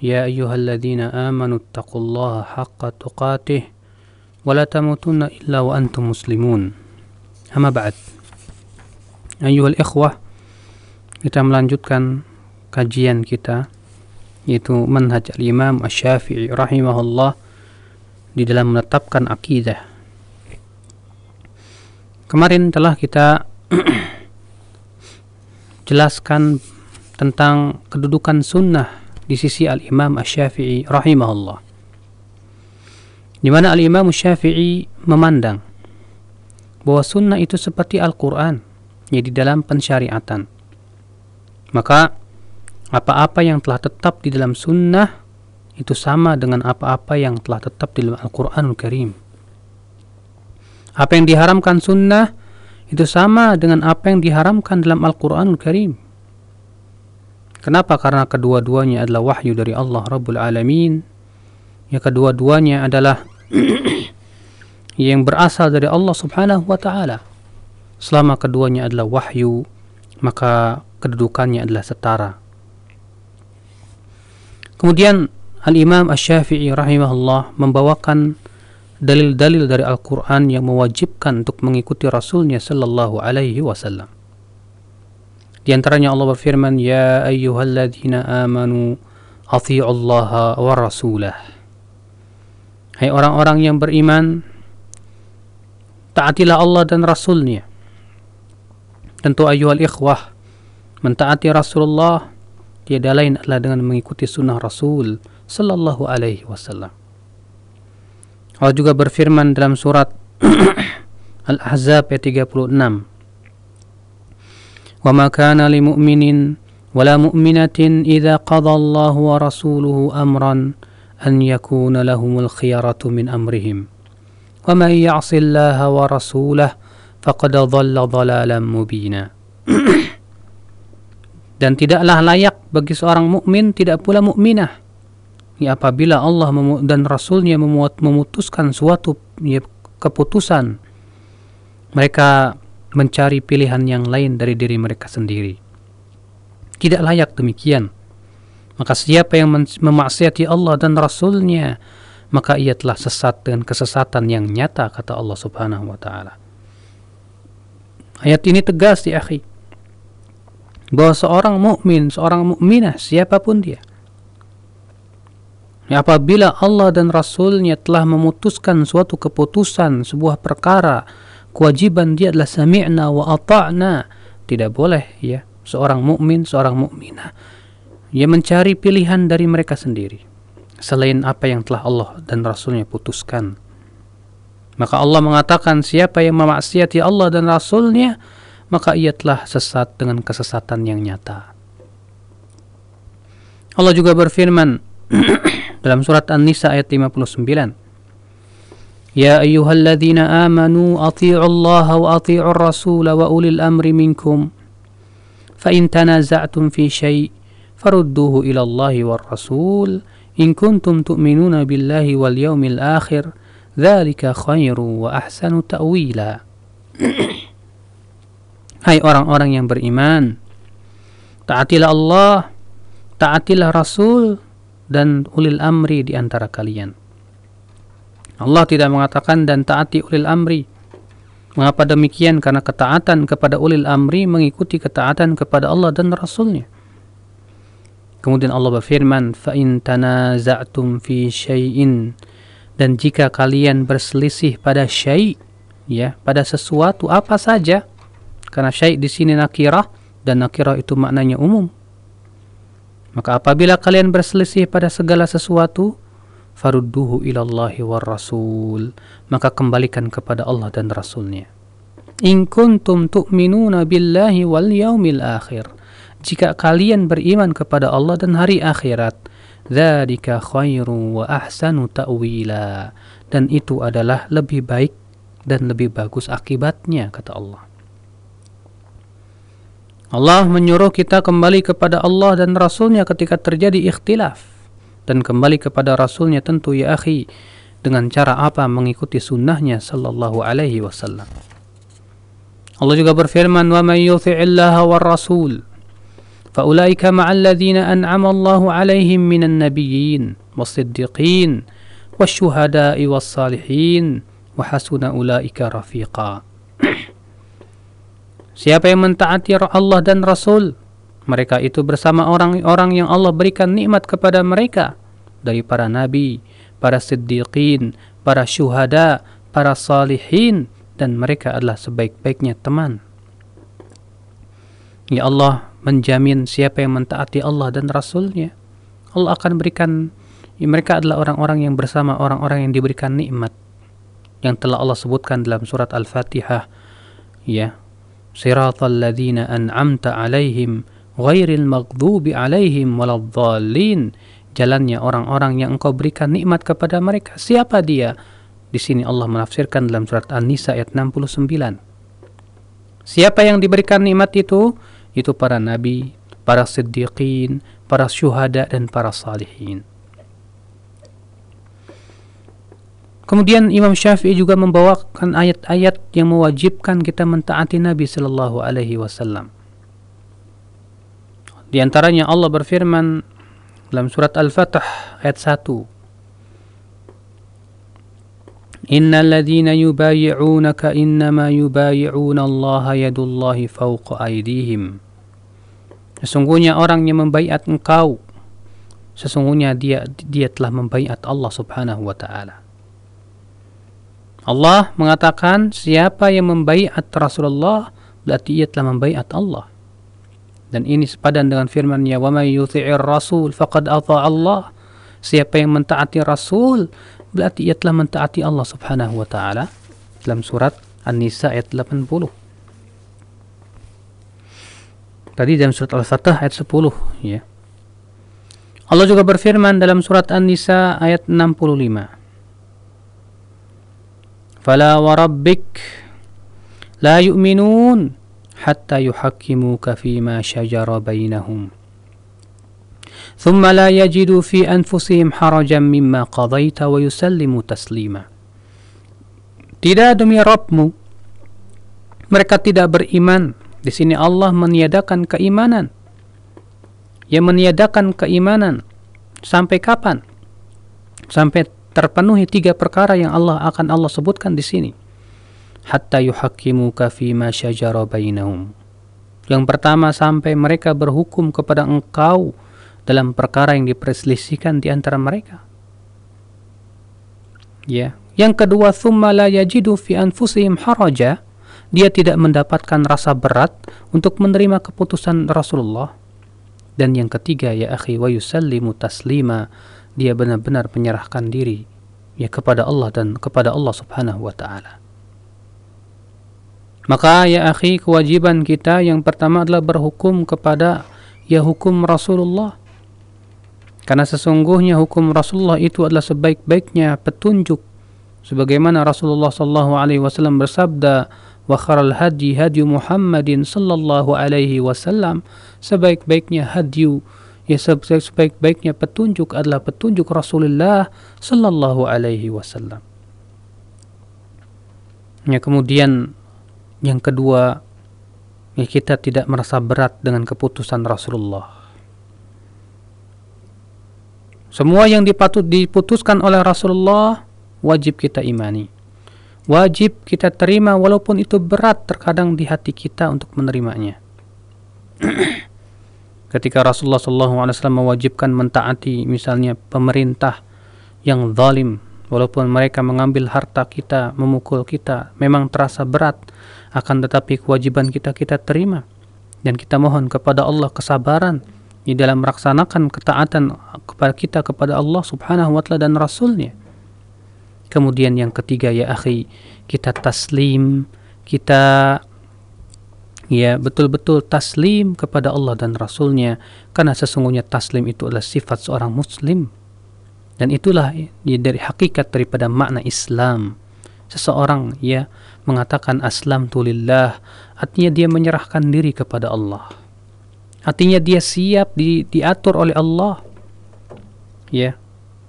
يا أيها الذين آمنوا اتقوا الله حق تقاته ولا تموتن إلا وأنتم مسلمون أما بعد أيها الإخوة kita melanjutkan kajian kita yaitu manhaj al-imam asy-syafi'i rahimahullah di dalam menetapkan akidah kemarin telah kita jelaskan tentang kedudukan sunnah di sisi al-imam asy-syafi'i rahimahullah di mana al-imam asy-syafi'i memandang bahwa sunnah itu seperti Al-Quran ya di dalam pensyariatan maka apa-apa yang telah tetap di dalam sunnah itu sama dengan apa-apa yang telah tetap di dalam Al-Quranul Karim. Apa yang diharamkan sunnah itu sama dengan apa yang diharamkan dalam Al-Quranul Karim. Kenapa? Karena kedua-duanya adalah wahyu dari Allah Rabbul Alamin. Ya kedua-duanya adalah yang berasal dari Allah Subhanahu wa taala. Selama keduanya adalah wahyu, maka kedudukannya adalah setara. Kemudian Al-Imam Asy-Syafi'i rahimahullah membawakan dalil-dalil dari Al-Qur'an yang mewajibkan untuk mengikuti Rasulnya sallallahu alaihi wasallam. Di antaranya Allah berfirman, "Ya ayyuhalladzina amanu Allah wa rasulah." Hai orang-orang yang beriman, taatilah Allah dan Rasulnya. Tentu ayyuhal ikhwah, Mentaati Rasulullah tiada lain adalah dengan mengikuti sunnah Rasul sallallahu alaihi wasallam. Allah juga berfirman dalam surat Al-Ahzab ayat 36. وما كان لمؤمن ولا مؤمنة إذا قضى الله ورسوله أمرا أن يكون لهم الخيرة من أمرهم ومن يعص الله ورسوله فقد ضل ضلالا مبينا dan tidaklah layak bagi seorang mukmin tidak pula mukminah ya apabila Allah dan Rasulnya memutuskan suatu ya, keputusan mereka mencari pilihan yang lain dari diri mereka sendiri. Tidak layak demikian. Maka siapa yang memaksiati Allah dan Rasulnya maka ia telah sesat dengan kesesatan yang nyata kata Allah subhanahu wa ta'ala. Ayat ini tegas di akhir bahwa seorang mukmin, seorang mukminah siapa pun dia ya, apabila Allah dan Rasulnya telah memutuskan suatu keputusan sebuah perkara kewajiban dia adalah sami'na wa ata'na. Tidak boleh ya. Seorang mukmin seorang mukminah. Ia mencari pilihan dari mereka sendiri. Selain apa yang telah Allah dan Rasulnya putuskan. Maka Allah mengatakan siapa yang memaksiati Allah dan Rasulnya maka ia telah sesat dengan kesesatan yang nyata. Allah juga berfirman dalam surat An-Nisa ayat 59. Wa athi'u ar-rasul wa ulil amri minkum. Fa in tanaza'tum fi syai' farudduhu ila Allah war rasul in kuntum tu'minuna billahi wal yawmil akhir. Dzalika khairu wa ahsanu ta'wila. Hai orang-orang yang beriman, taatilah Allah, taatilah Rasul dan ulil amri di antara kalian. Allah tidak mengatakan dan taati ulil amri. Mengapa demikian? Karena ketaatan kepada ulil amri mengikuti ketaatan kepada Allah dan Rasulnya. Kemudian Allah berfirman, فَإِن تَنَازَعْتُمْ فِي شَيْءٍ Dan jika kalian berselisih pada syai' ya, pada sesuatu apa saja, karena syai' di sini nakirah dan nakirah itu maknanya umum. Maka apabila kalian berselisih pada segala sesuatu, farudduhu ilallahi war rasul, maka kembalikan kepada Allah dan Rasulnya. In kuntum tu'minuna billahi wal yaumil akhir. Jika kalian beriman kepada Allah dan hari akhirat, dzalika khairu wa ahsanu ta'wila. Dan itu adalah lebih baik dan lebih bagus akibatnya kata Allah. Allah menyuruh kita kembali kepada Allah dan Rasulnya ketika terjadi ikhtilaf dan kembali kepada Rasulnya tentu ya akhi dengan cara apa mengikuti sunnahnya sallallahu alaihi wasallam. Allah juga berfirman wa may yuti'illaha war rasul فأولئك مع الذين أنعم الله عليهم من النبيين والصديقين والشهداء والصالحين وحسن أولئك رفيقا Siapa yang mentaati Allah dan Rasul, mereka itu bersama orang-orang yang Allah berikan nikmat kepada mereka dari para nabi, para siddiqin, para syuhada, para salihin dan mereka adalah sebaik-baiknya teman. Ya Allah menjamin siapa yang mentaati Allah dan Rasulnya, Allah akan berikan ya, mereka adalah orang-orang yang bersama orang-orang yang diberikan nikmat yang telah Allah sebutkan dalam surat Al-Fatihah ya siratal ladzina an'amta alaihim ghairil maghdubi alaihim waladdallin. Jalannya orang-orang yang engkau berikan nikmat kepada mereka. Siapa dia? Di sini Allah menafsirkan dalam surat An-Nisa ayat 69 siapa yang diberikan nikmat itu? Itu para nabi, para siddiqin, para syuhada dan para salihin. Kemudian Imam Syafi'i juga membawakan ayat-ayat yang mewajibkan kita mentaati Nabi Sallallahu Alaihi Wasallam. Di antaranya Allah berfirman dalam surat Al-Fatah ayat 1. Innal ladzina yubayyi'unaka innama yubayyi'una Allah yadullahi fawqa aydihim. Sesungguhnya orang yang membaiat engkau sesungguhnya dia dia telah membaiat Allah Subhanahu wa taala. Allah mengatakan siapa yang membaiat Rasulullah berarti ia telah membaiat Allah. Dan ini sepadan dengan firman-Nya wa may yuti'ir rasul faqad ata Allah. Siapa yang mentaati Rasul berarti ia telah mentaati Allah Subhanahu wa taala dalam surat An-Nisa ayat 80. Tadi dalam surat Al-Fatah ayat 10 ya. Allah juga berfirman dalam surat An-Nisa ayat 65. Fala wa rabbik la yu'minun hatta yuhakkimuka fima shajara bainahum. ثم لا يجدوا في أنفسهم حرجا مما قضيت ويسلموا تسليما Tidak demi Rabbmu mereka tidak beriman di sini Allah meniadakan keimanan. Yang meniadakan keimanan sampai kapan? Sampai terpenuhi tiga perkara yang Allah akan Allah sebutkan di sini. Hatta yuhakkimuka ma syajara bainahum. Yang pertama sampai mereka berhukum kepada engkau dalam perkara yang diperselisihkan di antara mereka. Ya. Yang kedua, thumma la yajidu fi anfusihim haraja dia tidak mendapatkan rasa berat untuk menerima keputusan Rasulullah. Dan yang ketiga, ya akhi wa yusallimu taslima, dia benar-benar menyerahkan diri ya kepada Allah dan kepada Allah Subhanahu wa taala. Maka ya akhi, kewajiban kita yang pertama adalah berhukum kepada ya hukum Rasulullah. Karena sesungguhnya hukum Rasulullah itu adalah sebaik-baiknya petunjuk sebagaimana Rasulullah sallallahu alaihi wasallam bersabda wa hadi hadi Muhammadin sallallahu alaihi wasallam sebaik-baiknya hadyu ya sebaik-baiknya petunjuk adalah petunjuk Rasulullah sallallahu alaihi wasallam ya kemudian yang kedua ya kita tidak merasa berat dengan keputusan Rasulullah. Semua yang dipatut diputuskan oleh Rasulullah wajib kita imani. Wajib kita terima walaupun itu berat terkadang di hati kita untuk menerimanya. Ketika Rasulullah SAW mewajibkan mentaati misalnya pemerintah yang zalim, walaupun mereka mengambil harta kita, memukul kita, memang terasa berat, akan tetapi kewajiban kita kita terima. Dan kita mohon kepada Allah kesabaran di dalam melaksanakan ketaatan kepada kita kepada Allah Subhanahu wa taala dan rasulnya. Kemudian yang ketiga ya akhi, kita taslim, kita ya betul-betul taslim kepada Allah dan Rasulnya. Karena sesungguhnya taslim itu adalah sifat seorang muslim. Dan itulah ya, dari hakikat daripada makna Islam seseorang ya mengatakan aslam tulillah artinya dia menyerahkan diri kepada Allah artinya dia siap di, diatur oleh Allah ya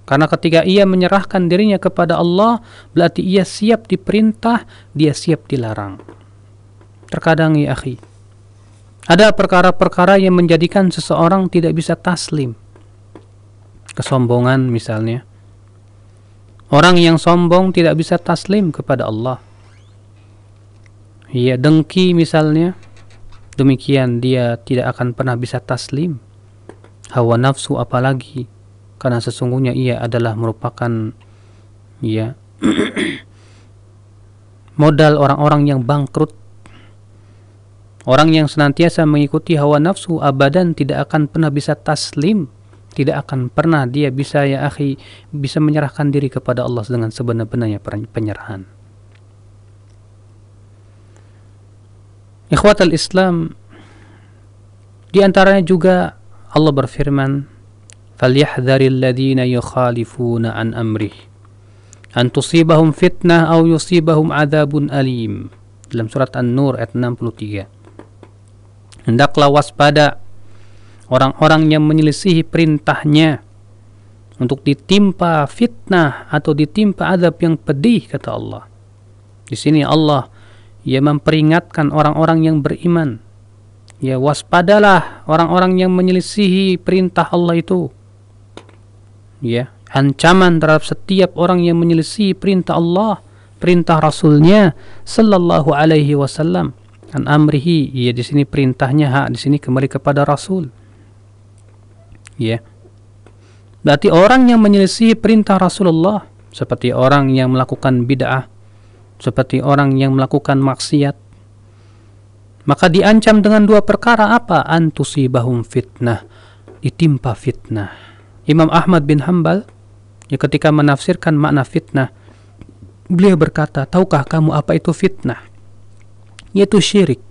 karena ketika ia menyerahkan dirinya kepada Allah, berarti ia siap diperintah, dia siap dilarang. Terkadang ya akhi, Ada perkara-perkara yang menjadikan seseorang tidak bisa taslim. Kesombongan misalnya. Orang yang sombong tidak bisa taslim kepada Allah. Ya, dengki misalnya. Demikian dia tidak akan pernah bisa taslim. Hawa nafsu apalagi. Karena sesungguhnya ia adalah merupakan ya modal orang-orang yang bangkrut Orang yang senantiasa mengikuti hawa nafsu abadan tidak akan pernah bisa taslim, tidak akan pernah dia bisa ya akhi bisa menyerahkan diri kepada Allah dengan sebenar-benarnya penyerahan. Ikhwatal Islam di antaranya juga Allah berfirman, "Falyahdharil ladzina yukhalifuna an amrih an tusibahum fitnah aw yusibahum adzabun alim." Dalam surat An-Nur ayat 63. Hendaklah waspada orang-orang yang menyelisihi perintahnya untuk ditimpa fitnah atau ditimpa adab yang pedih kata Allah. Di sini Allah ia memperingatkan orang-orang yang beriman. Ya waspadalah orang-orang yang menyelisihi perintah Allah itu. Ya, ancaman terhadap setiap orang yang menyelisihi perintah Allah, perintah Rasulnya sallallahu alaihi wasallam an amrihi ya di sini perintahnya hak di sini kembali kepada rasul ya. Berarti orang yang menyelisih perintah Rasulullah seperti orang yang melakukan bid'ah seperti orang yang melakukan maksiat maka diancam dengan dua perkara apa? Antusibahum fitnah ditimpa fitnah. Imam Ahmad bin Hambal ya ketika menafsirkan makna fitnah beliau berkata tahukah kamu apa itu fitnah? Yaitu syirik.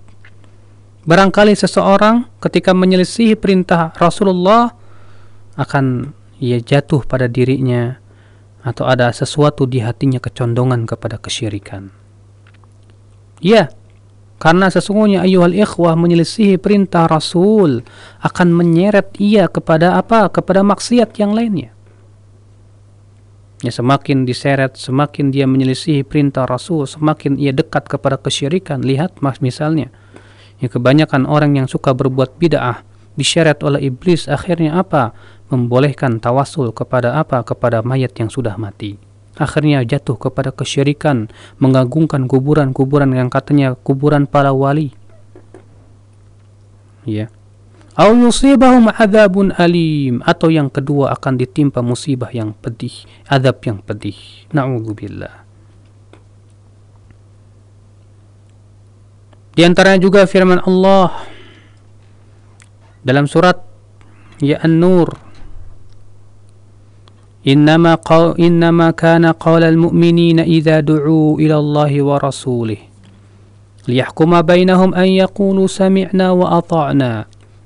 Barangkali seseorang ketika menyelisihi perintah Rasulullah akan ia jatuh pada dirinya atau ada sesuatu di hatinya kecondongan kepada kesyirikan. Ya, karena sesungguhnya ayuhal ikhwah menyelisihi perintah Rasul akan menyeret ia kepada apa? Kepada maksiat yang lainnya. Ya, semakin diseret, semakin dia menyelisihi perintah Rasul, semakin ia dekat kepada kesyirikan. Lihat mas misalnya, ya kebanyakan orang yang suka berbuat bid'ah diseret oleh iblis akhirnya apa? Membolehkan tawasul kepada apa? Kepada mayat yang sudah mati. Akhirnya jatuh kepada kesyirikan, mengagungkan kuburan-kuburan yang katanya kuburan para wali. Ya au yusibahum adzabun alim atau yang kedua akan ditimpa musibah yang pedih, azab yang pedih. Nauzubillah. Di antaranya juga firman Allah dalam surat Ya An-Nur إنما قو إنما كان قول المؤمنين إذا دعوا إلى الله ورسوله ليحكم بينهم أن يقولوا سمعنا وأطعنا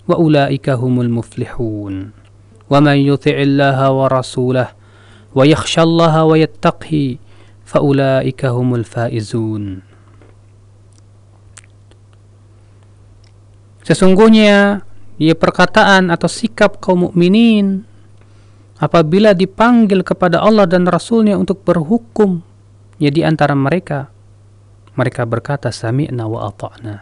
وأولئك هم المفلحون ومن يطع الله ورسوله ويخشى الله ويتقه فأولئك هم الفائزون Sesungguhnya ya perkataan atau sikap kaum mukminin apabila dipanggil kepada Allah dan Rasulnya untuk berhukum ya di antara mereka. Mereka berkata sami'na wa ata'na.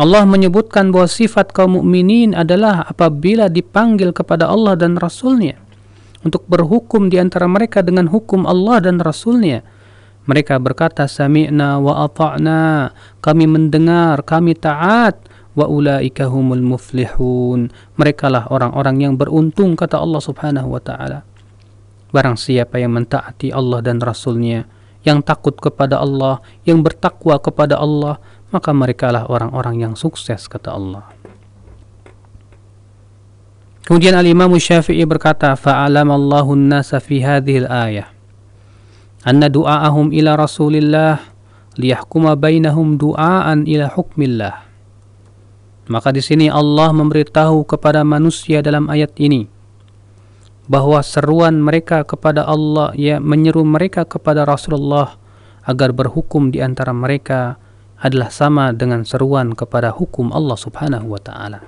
Allah menyebutkan bahwa sifat kaum mukminin adalah apabila dipanggil kepada Allah dan Rasulnya untuk berhukum di antara mereka dengan hukum Allah dan Rasulnya. Mereka berkata, Sami'na wa ata'na, kami mendengar, kami taat, wa ulaika humul muflihun. Mereka lah orang-orang yang beruntung, kata Allah subhanahu wa ta'ala. Barang siapa yang mentaati Allah dan Rasulnya, yang takut kepada Allah, yang bertakwa kepada Allah, maka mereka lah orang-orang yang sukses kata Allah. Kemudian Al-Imam Syafi'i berkata, "Fa'alama Allahu an-nasa fi hadhihi al-ayah anna du'aahum ila Rasulillah liyahkuma bainahum du'aan ila hukmillah." Maka di sini Allah memberitahu kepada manusia dalam ayat ini bahwa seruan mereka kepada Allah ya menyeru mereka kepada Rasulullah agar berhukum di antara mereka adalah sama dengan seruan kepada hukum Allah Subhanahu wa taala.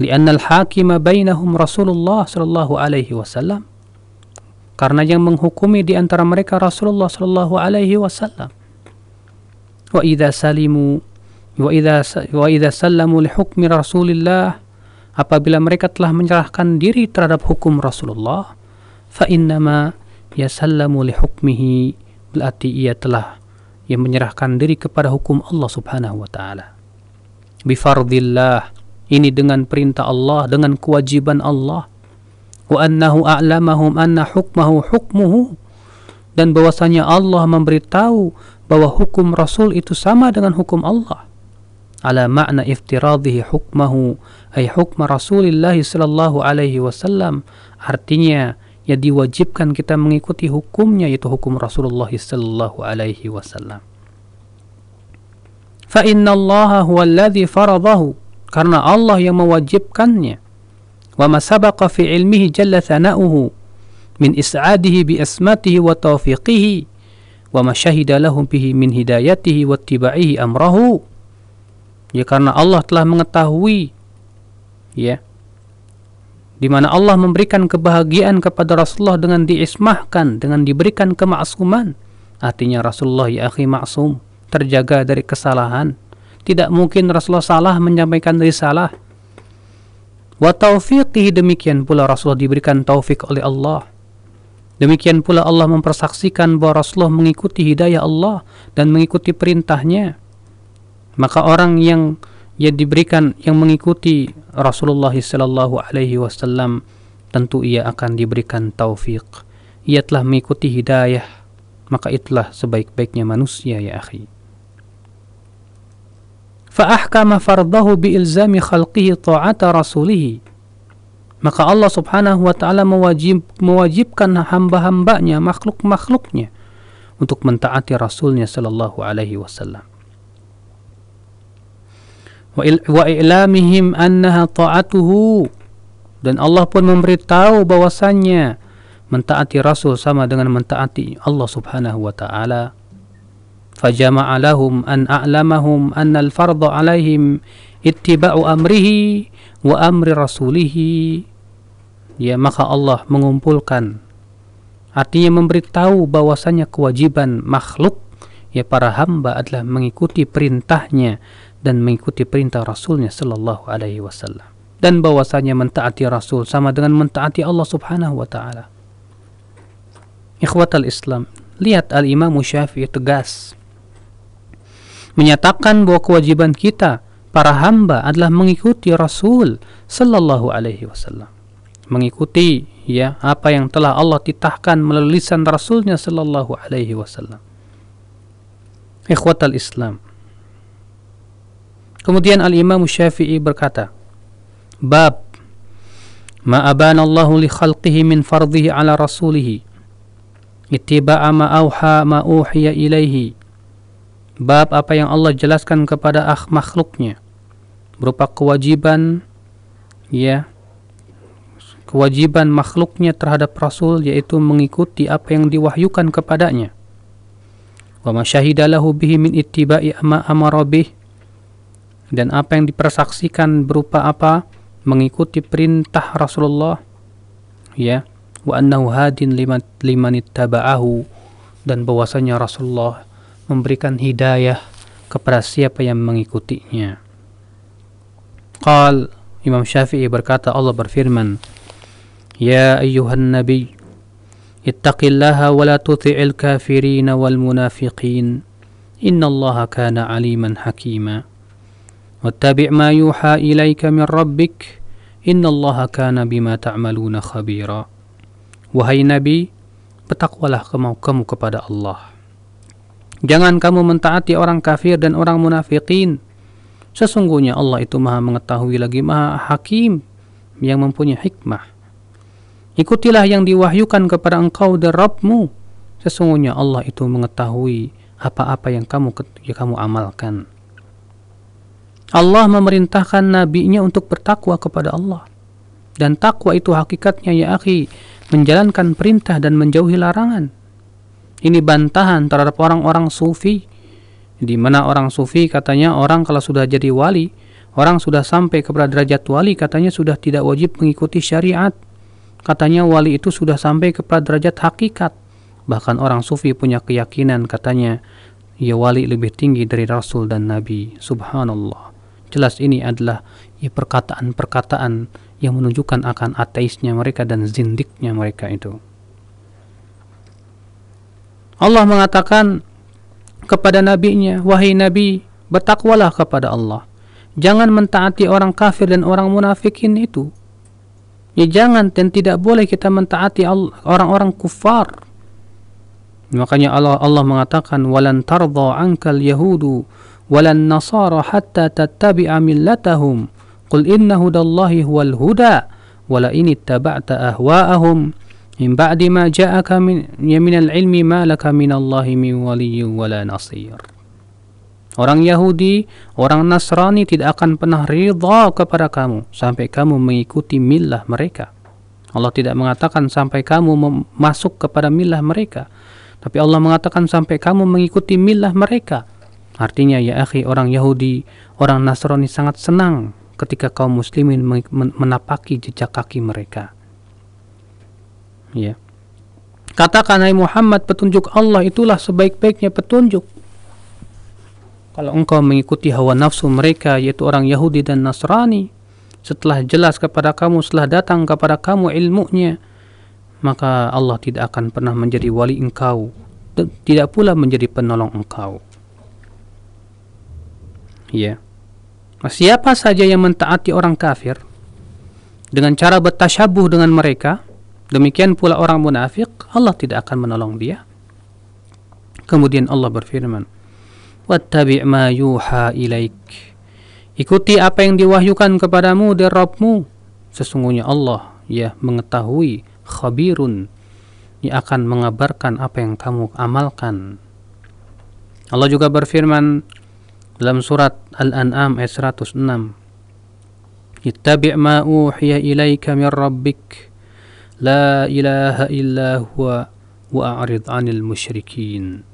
Lianna al-hakima bainahum Rasulullah sallallahu alaihi wasallam. Karena yang menghukumi di antara mereka Rasulullah sallallahu alaihi wasallam. Wa idza salimu wa idza sallamu li hukmi Rasulillah apabila mereka telah menyerahkan diri terhadap hukum Rasulullah fa innama yasallamu li hukmihi berarti ia telah yang menyerahkan diri kepada hukum Allah Subhanahu wa taala. Bi fardillah ini dengan perintah Allah dengan kewajiban Allah. Wa annahu a'lamahum anna hukmahu hukmuhu dan bahwasanya Allah memberitahu bahwa hukum Rasul itu sama dengan hukum Allah ala makna iftiradhihi hukmahu ay hukma Rasulillah sallallahu alaihi wasallam artinya ya diwajibkan kita mengikuti hukumnya yaitu hukum Rasulullah sallallahu alaihi wasallam fa inna Allah huwa alladhi faradahu karena Allah yang mewajibkannya wa ma sabaqa fi ilmihi jalla thana'uhu min is'adihi bi asmatihi wa tawfiqihi wa ma syahida lahum bihi min hidayatihi wa amrahu ya karena Allah telah mengetahui ya di mana Allah memberikan kebahagiaan kepada Rasulullah dengan diismahkan dengan diberikan kemaksuman artinya Rasulullah ya akhi maksum terjaga dari kesalahan. Tidak mungkin Rasulullah salah menyampaikan risalah. Wa taufiqihi demikian pula Rasulullah diberikan taufik oleh Allah. Demikian pula Allah mempersaksikan bahwa Rasulullah mengikuti hidayah Allah dan mengikuti perintahnya Maka orang yang yang diberikan yang mengikuti Rasulullah sallallahu alaihi wasallam tentu ia akan diberikan taufik. Ia telah mengikuti hidayah, maka itulah sebaik-baiknya manusia ya akhi. فأحكم فرضه بإلزام خلقه طاعة رسوله maka Allah subhanahu wa ta'ala mewajib, mewajibkan hamba-hambanya, makhluk-makhluknya untuk mentaati Rasulnya sallallahu alaihi wasallam. Wa i'lamihim annaha ta'atuhu. Dan Allah pun memberitahu bahwasannya mentaati Rasul sama dengan mentaati Allah subhanahu wa ta'ala. Fajama'a lahum an a'lamahum anna al-fardha alaihim ittiba'u amrihi wa amri rasulihi. Ya maka Allah mengumpulkan. Artinya memberitahu bahwasanya kewajiban makhluk ya para hamba adalah mengikuti perintahnya dan mengikuti perintah Rasulnya Sallallahu Alaihi Wasallam dan bahwasanya mentaati Rasul sama dengan mentaati Allah Subhanahu Wa Taala. Ikhwatal Islam, lihat Al Imam Syafi'i tegas menyatakan bahwa kewajiban kita para hamba adalah mengikuti Rasul Sallallahu Alaihi Wasallam mengikuti ya apa yang telah Allah titahkan melalui lisan Rasulnya Sallallahu Alaihi Wasallam. Ikhwatal Islam. Kemudian Al Imam Syafi'i berkata, bab ma Allah li khalqihi min fardhihi ala rasulih ittiba'a ma auha ma uhiya ilaihi bab apa yang Allah jelaskan kepada akh makhluknya berupa kewajiban ya kewajiban makhluknya terhadap Rasul yaitu mengikuti apa yang diwahyukan kepadanya. Wa masyahida lahu bihi min ittiba'i ama amara bih dan apa yang dipersaksikan berupa apa? Mengikuti perintah Rasulullah. Ya. Wa annahu hadin liman ittabaahu. Dan bahwasanya Rasulullah memberikan hidayah kepada siapa yang mengikutinya. Qal Imam Syafi'i berkata Allah berfirman ya ayyuhan Nabi, ittaqillaha wa la tuti'il kafirin wal munafiqin. Innallaha kana aliman hakima. واتبع ما يوحى إليك من ربك إن الله كان بما تعملون خبيرا Wahai Nabi, bertakwalah kamu, kamu kepada Allah. Jangan kamu mentaati orang kafir dan orang munafikin. Sesungguhnya Allah itu maha mengetahui lagi maha hakim yang mempunyai hikmah. Ikutilah yang diwahyukan kepada engkau dari Rabbmu. Sesungguhnya Allah itu mengetahui apa-apa yang kamu yang kamu amalkan. Allah memerintahkan nabinya untuk bertakwa kepada Allah. Dan takwa itu hakikatnya ya akhi, menjalankan perintah dan menjauhi larangan. Ini bantahan terhadap orang-orang sufi di mana orang sufi katanya orang kalau sudah jadi wali, orang sudah sampai kepada derajat wali katanya sudah tidak wajib mengikuti syariat Katanya wali itu sudah sampai kepada derajat hakikat. Bahkan orang sufi punya keyakinan katanya ya wali lebih tinggi dari rasul dan nabi subhanallah jelas ini adalah ya perkataan-perkataan yang menunjukkan akan ateisnya mereka dan zindiknya mereka itu. Allah mengatakan kepada nabinya wahai nabi bertakwalah kepada Allah. Jangan mentaati orang kafir dan orang munafikin itu. Ya jangan dan tidak boleh kita mentaati orang-orang kufar. Makanya Allah Allah mengatakan walan tardha ankal yahudu walan nasara hatta tattabi'a millatahum qul inna hudallahi huwal huda wala in ahwa'ahum min ba'di ma ja'aka min ya minal ilmi ma laka minallahi min waliyyin wala nasir Orang Yahudi, orang Nasrani tidak akan pernah ridha kepada kamu sampai kamu mengikuti milah mereka. Allah tidak mengatakan sampai kamu masuk kepada milah mereka. Tapi Allah mengatakan sampai kamu mengikuti milah mereka. Artinya ya akhi orang Yahudi, orang Nasrani sangat senang ketika kaum muslimin menapaki jejak kaki mereka. Ya. Katakan hai Muhammad petunjuk Allah itulah sebaik-baiknya petunjuk. Kalau engkau mengikuti hawa nafsu mereka yaitu orang Yahudi dan Nasrani setelah jelas kepada kamu setelah datang kepada kamu ilmunya maka Allah tidak akan pernah menjadi wali engkau tidak pula menjadi penolong engkau. Ya. Siapa saja yang mentaati orang kafir dengan cara bertasyabuh dengan mereka, demikian pula orang munafik, Allah tidak akan menolong dia. Kemudian Allah berfirman, "Wattabi' ma yuha ilaik." Ikuti apa yang diwahyukan kepadamu dari Rabbmu. Sesungguhnya Allah ya mengetahui khabirun yang akan mengabarkan apa yang kamu amalkan. Allah juga berfirman dalam surat Al-An'am ayat 106. Ittabi' ma uhiya ilaika min rabbik la ilaha illa huwa wa'rid 'anil musyrikin.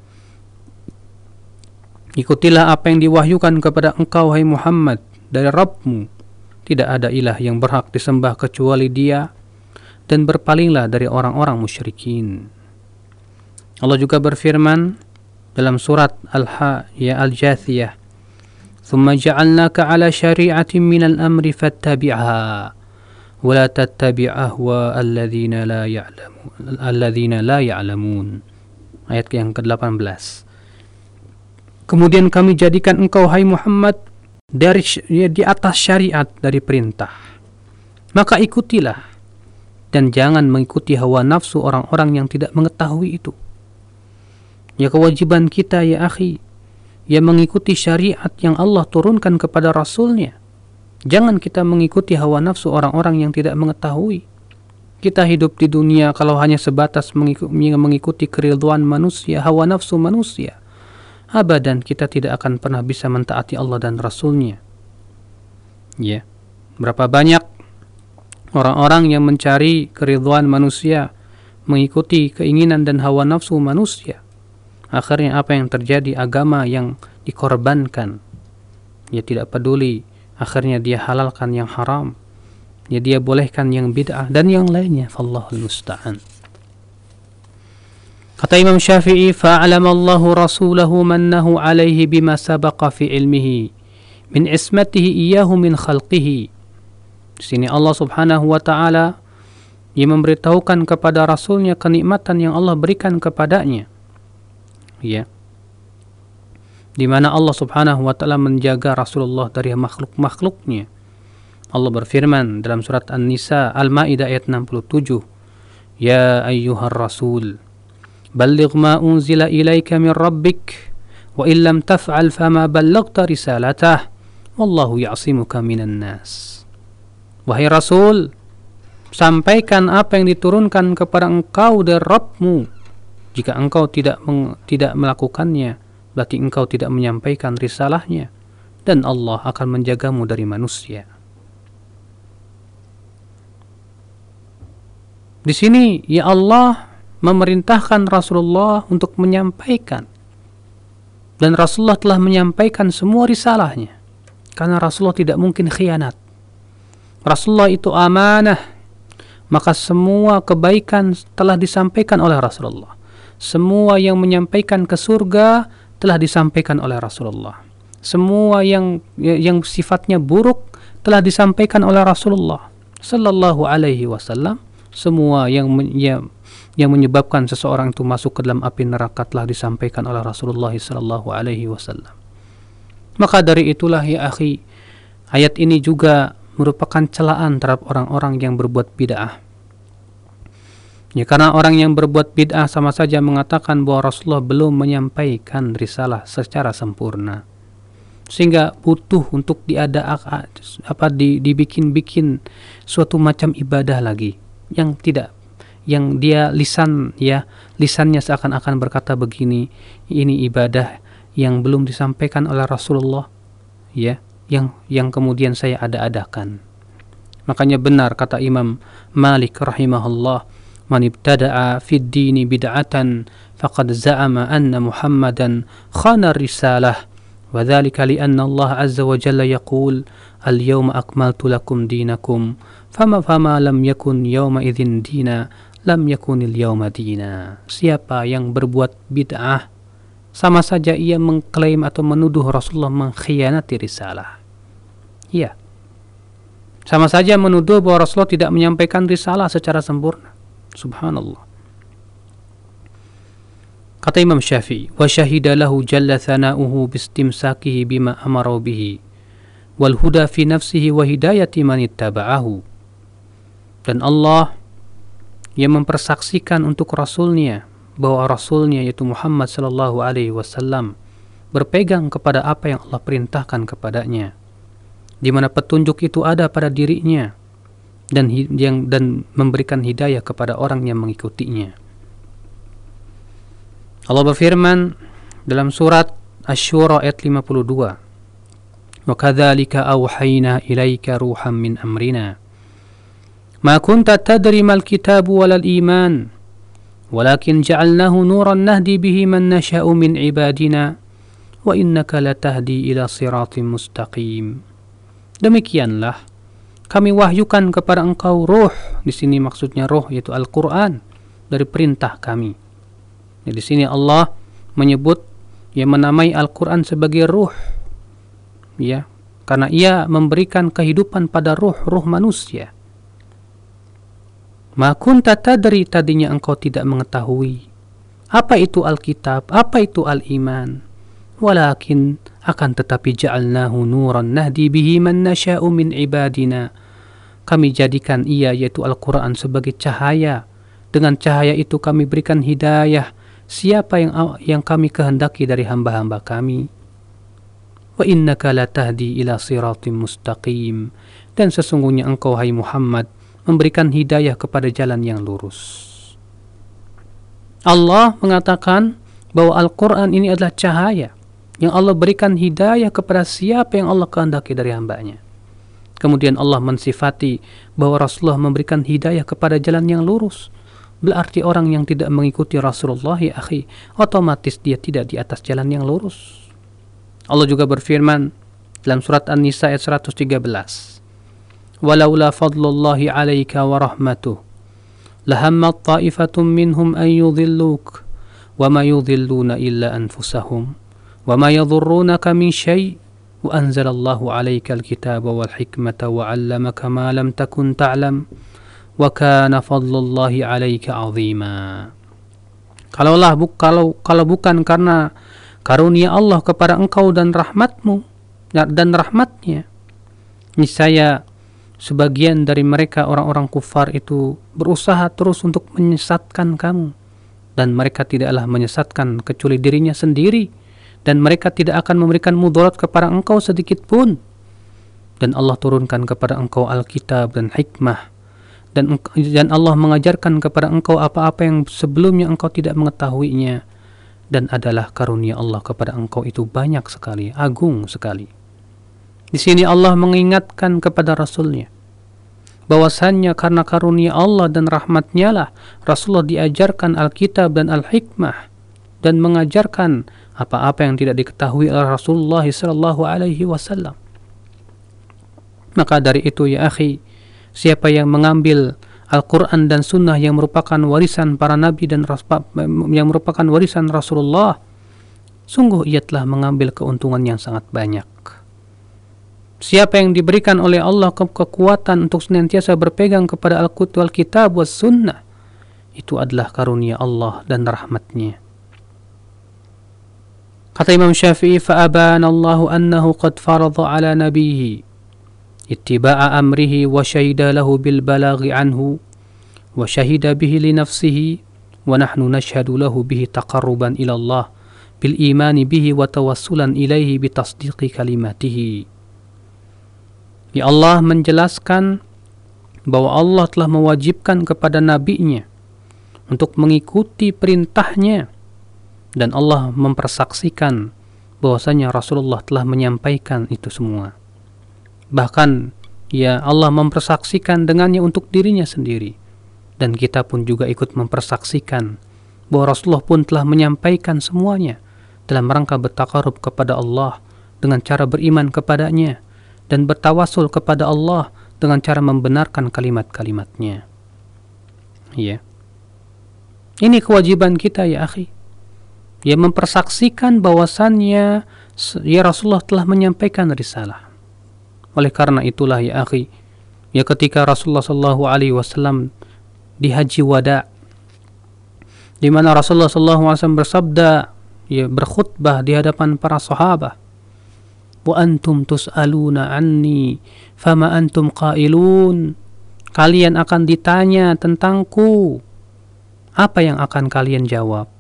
Ikutilah apa yang diwahyukan kepada engkau hai Muhammad dari Rabbmu. Tidak ada ilah yang berhak disembah kecuali Dia dan berpalinglah dari orang-orang musyrikin. Allah juga berfirman dalam surat Al-Ha ya Al-Jathiyah ثم جعلناك على شريعة من الأمر فاتبعها ولا تتبع أهواء الذين لا يعلمون الذين لا يعلمون ayat yang ke-18 Kemudian kami jadikan engkau hai Muhammad dari ya, di atas syariat dari perintah maka ikutilah dan jangan mengikuti hawa nafsu orang-orang yang tidak mengetahui itu. Ya kewajiban kita ya akhi, ya mengikuti syariat yang Allah turunkan kepada Rasulnya. Jangan kita mengikuti hawa nafsu orang-orang yang tidak mengetahui. Kita hidup di dunia kalau hanya sebatas mengikuti keriduan manusia, hawa nafsu manusia. Abadan kita tidak akan pernah bisa mentaati Allah dan Rasulnya. Ya, berapa banyak orang-orang yang mencari keriduan manusia, mengikuti keinginan dan hawa nafsu manusia akhirnya apa yang terjadi? Agama yang dikorbankan. Ya tidak peduli. Akhirnya dia halalkan yang haram. Ya dia bolehkan yang bid'ah dan yang lainnya. Fallahul musta'an. Kata Imam Syafi'i fa'alamallahu rasulahu mannahu alaihi bima sabaqa fi ilmihi min ismatihi iyahu min khalqihi. Di sini Allah subhanahu wa ta'ala ia memberitahukan kepada Rasulnya kenikmatan yang Allah berikan kepadanya. Ya. Di mana Allah Subhanahu wa taala menjaga Rasulullah dari makhluk-makhluknya. Allah berfirman dalam surat An-Nisa Al-Maidah ayat 67, "Ya ayyuhar rasul, balligh ma unzila ilaika min rabbik, wa illam taf'al fama ballaghta risalatah, wallahu ya'simuka minan nas." Wahai Rasul, sampaikan apa yang diturunkan kepada engkau dari Rabbmu. Jika engkau tidak meng, tidak melakukannya, berarti engkau tidak menyampaikan risalahnya dan Allah akan menjagamu dari manusia. Di sini ya Allah memerintahkan Rasulullah untuk menyampaikan. Dan Rasulullah telah menyampaikan semua risalahnya karena Rasulullah tidak mungkin khianat. Rasulullah itu amanah maka semua kebaikan telah disampaikan oleh Rasulullah semua yang menyampaikan ke surga telah disampaikan oleh Rasulullah. Semua yang yang sifatnya buruk telah disampaikan oleh Rasulullah sallallahu alaihi wasallam. Semua yang yang yang menyebabkan seseorang itu masuk ke dalam api neraka telah disampaikan oleh Rasulullah sallallahu alaihi wasallam. Maka dari itulah ya akhi, ayat ini juga merupakan celaan terhadap orang-orang yang berbuat bid'ah. Ya karena orang yang berbuat bid'ah sama saja mengatakan bahwa Rasulullah belum menyampaikan risalah secara sempurna. Sehingga butuh untuk diada apa di, dibikin-bikin suatu macam ibadah lagi yang tidak yang dia lisan ya lisannya seakan-akan berkata begini ini ibadah yang belum disampaikan oleh Rasulullah ya yang yang kemudian saya ada-adakan makanya benar kata Imam Malik rahimahullah man ibtada'a fid dini bid'atan faqad za'ama anna Muhammadan khana risalah. Wa dhalika li anna Allah azza wa jalla yaqul al yawma akmaltu lakum dinakum fama fama lam yakun yawma idzin dina lam yakunil yawma dina. Siapa yang berbuat bid'ah sama saja ia mengklaim atau menuduh Rasulullah mengkhianati risalah. Iya. Sama saja menuduh bahwa Rasulullah tidak menyampaikan risalah secara sempurna. Subhanallah. Kata Imam Syafi'i, wa syahida lahu jalla thana'uhu bistimsakihi bima amara bihi wal huda fi nafsihi wa hidayati man ittaba'ahu. Dan Allah yang mempersaksikan untuk Rasulnya bahwa Rasulnya yaitu Muhammad sallallahu alaihi wasallam berpegang kepada apa yang Allah perintahkan kepadanya di mana petunjuk itu ada pada dirinya dan yang dan memberikan hidayah kepada orang yang mengikutinya. Allah berfirman dalam surat Asy-Syura ayat 52. Wa kadzalika auhayna ilaika ruham min amrina. Ma kunta tadri mal kitabu walal iman. ولكن جعلناه نورا نهدي به من نشاء من عبادنا وإنك لتهدي إلى صراط مستقيم demikianlah kami wahyukan kepada engkau roh di sini maksudnya roh yaitu Al-Qur'an dari perintah kami. Ya, di sini Allah menyebut yang menamai Al-Qur'an sebagai roh. Ya, karena ia memberikan kehidupan pada roh-roh manusia. Ma kunta tadri tadinya engkau tidak mengetahui apa itu Alkitab, apa itu Al-Iman. Walakin akan tetapi ja'alnahu nuran nahdi bihi man nasha'u min ibadina kami jadikan ia yaitu Al-Quran sebagai cahaya. Dengan cahaya itu kami berikan hidayah siapa yang yang kami kehendaki dari hamba-hamba kami. Wa innaka latahdi ila siratim mustaqim. Dan sesungguhnya engkau hai Muhammad memberikan hidayah kepada jalan yang lurus. Allah mengatakan bahwa Al-Quran ini adalah cahaya yang Allah berikan hidayah kepada siapa yang Allah kehendaki dari hambanya. Kemudian Allah mensifati bahwa Rasulullah memberikan hidayah kepada jalan yang lurus. Berarti orang yang tidak mengikuti Rasulullah ya akhi, otomatis dia tidak di atas jalan yang lurus. Allah juga berfirman dalam surat An-Nisa ayat 113. Walaula fadlullahi alaika wa rahmatuh lahammat ta'ifatun minhum an yudhilluk wa ma yudhilluna illa anfusahum wa ma yadhurrunaka min syai' وأنزل الله عليك الكتاب والحكمة وعلمك ما لم تكن تعلم وكان فضل الله عليك عظيما Kalaulah bu, kalau kalau bukan karena karunia Allah kepada engkau dan rahmatmu dan rahmatnya niscaya sebagian dari mereka orang-orang kufar itu berusaha terus untuk menyesatkan kamu dan mereka tidaklah menyesatkan kecuali dirinya sendiri dan mereka tidak akan memberikan mudarat kepada engkau sedikit pun. Dan Allah turunkan kepada engkau Alkitab dan hikmah. Dan dan Allah mengajarkan kepada engkau apa-apa yang sebelumnya engkau tidak mengetahuinya. Dan adalah karunia Allah kepada engkau itu banyak sekali agung sekali. Di sini Allah mengingatkan kepada Rasulnya bahwasannya karena karunia Allah dan rahmatnya lah Rasulullah diajarkan Alkitab dan Al-Hikmah dan mengajarkan apa-apa yang tidak diketahui oleh Rasulullah sallallahu alaihi wasallam. Maka dari itu ya akhi, siapa yang mengambil Al-Quran dan Sunnah yang merupakan warisan para nabi dan yang merupakan warisan Rasulullah, sungguh ia telah mengambil keuntungan yang sangat banyak. Siapa yang diberikan oleh Allah ke kekuatan untuk senantiasa berpegang kepada Al-Quran wal Kitab was Sunnah, itu adalah karunia Allah dan rahmatnya. Kata Imam Syafi'i, فَأَبَانَ اللَّهُ أَنَّهُ قَدْ فَرَضَ عَلَى نَبِيهِ اتباع أمره وشهد له بالبلاغ عنه وشهد به لنفسه ونحن نشهد له به تقربا إلى الله بالإيمان به وتوسلا إليه بتصديق كلماته Ya Allah menjelaskan bahwa Allah telah mewajibkan kepada nabinya untuk mengikuti perintahnya dan Allah mempersaksikan bahwasanya Rasulullah telah menyampaikan itu semua. Bahkan ya Allah mempersaksikan dengannya untuk dirinya sendiri dan kita pun juga ikut mempersaksikan bahwa Rasulullah pun telah menyampaikan semuanya dalam rangka bertakarub kepada Allah dengan cara beriman kepadanya dan bertawasul kepada Allah dengan cara membenarkan kalimat-kalimatnya. Ya. Ini kewajiban kita ya akhi. Ya mempersaksikan bahwasannya ya Rasulullah telah menyampaikan risalah. Oleh karena itulah ya akhi, ya ketika Rasulullah Shallallahu alaihi wasallam di haji wada di mana Rasulullah SAW bersabda ya berkhutbah di hadapan para sahabat wa antum tus'aluna anni fama antum qailun? Kalian akan ditanya tentangku. Apa yang akan kalian jawab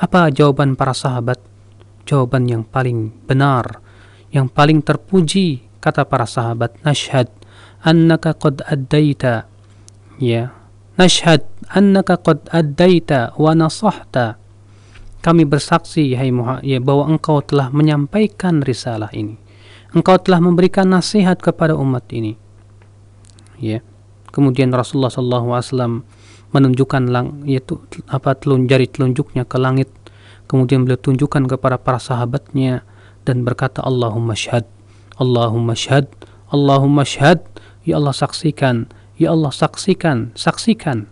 apa jawaban para sahabat jawaban yang paling benar yang paling terpuji kata para sahabat nashhad annaka qad addaita ya Nashhad annaka qad addaita wa nasahta. Kami bersaksi hai Muhammad ya, bahwa engkau telah menyampaikan risalah ini. Engkau telah memberikan nasihat kepada umat ini. Ya. Kemudian Rasulullah SAW menunjukkan lang yaitu apa telun jari telunjuknya ke langit. Kemudian beliau tunjukkan kepada para sahabatnya dan berkata Allahumma syahad Allahumma syahad Allahumma syahad ya Allah saksikan Ya Allah saksikan, saksikan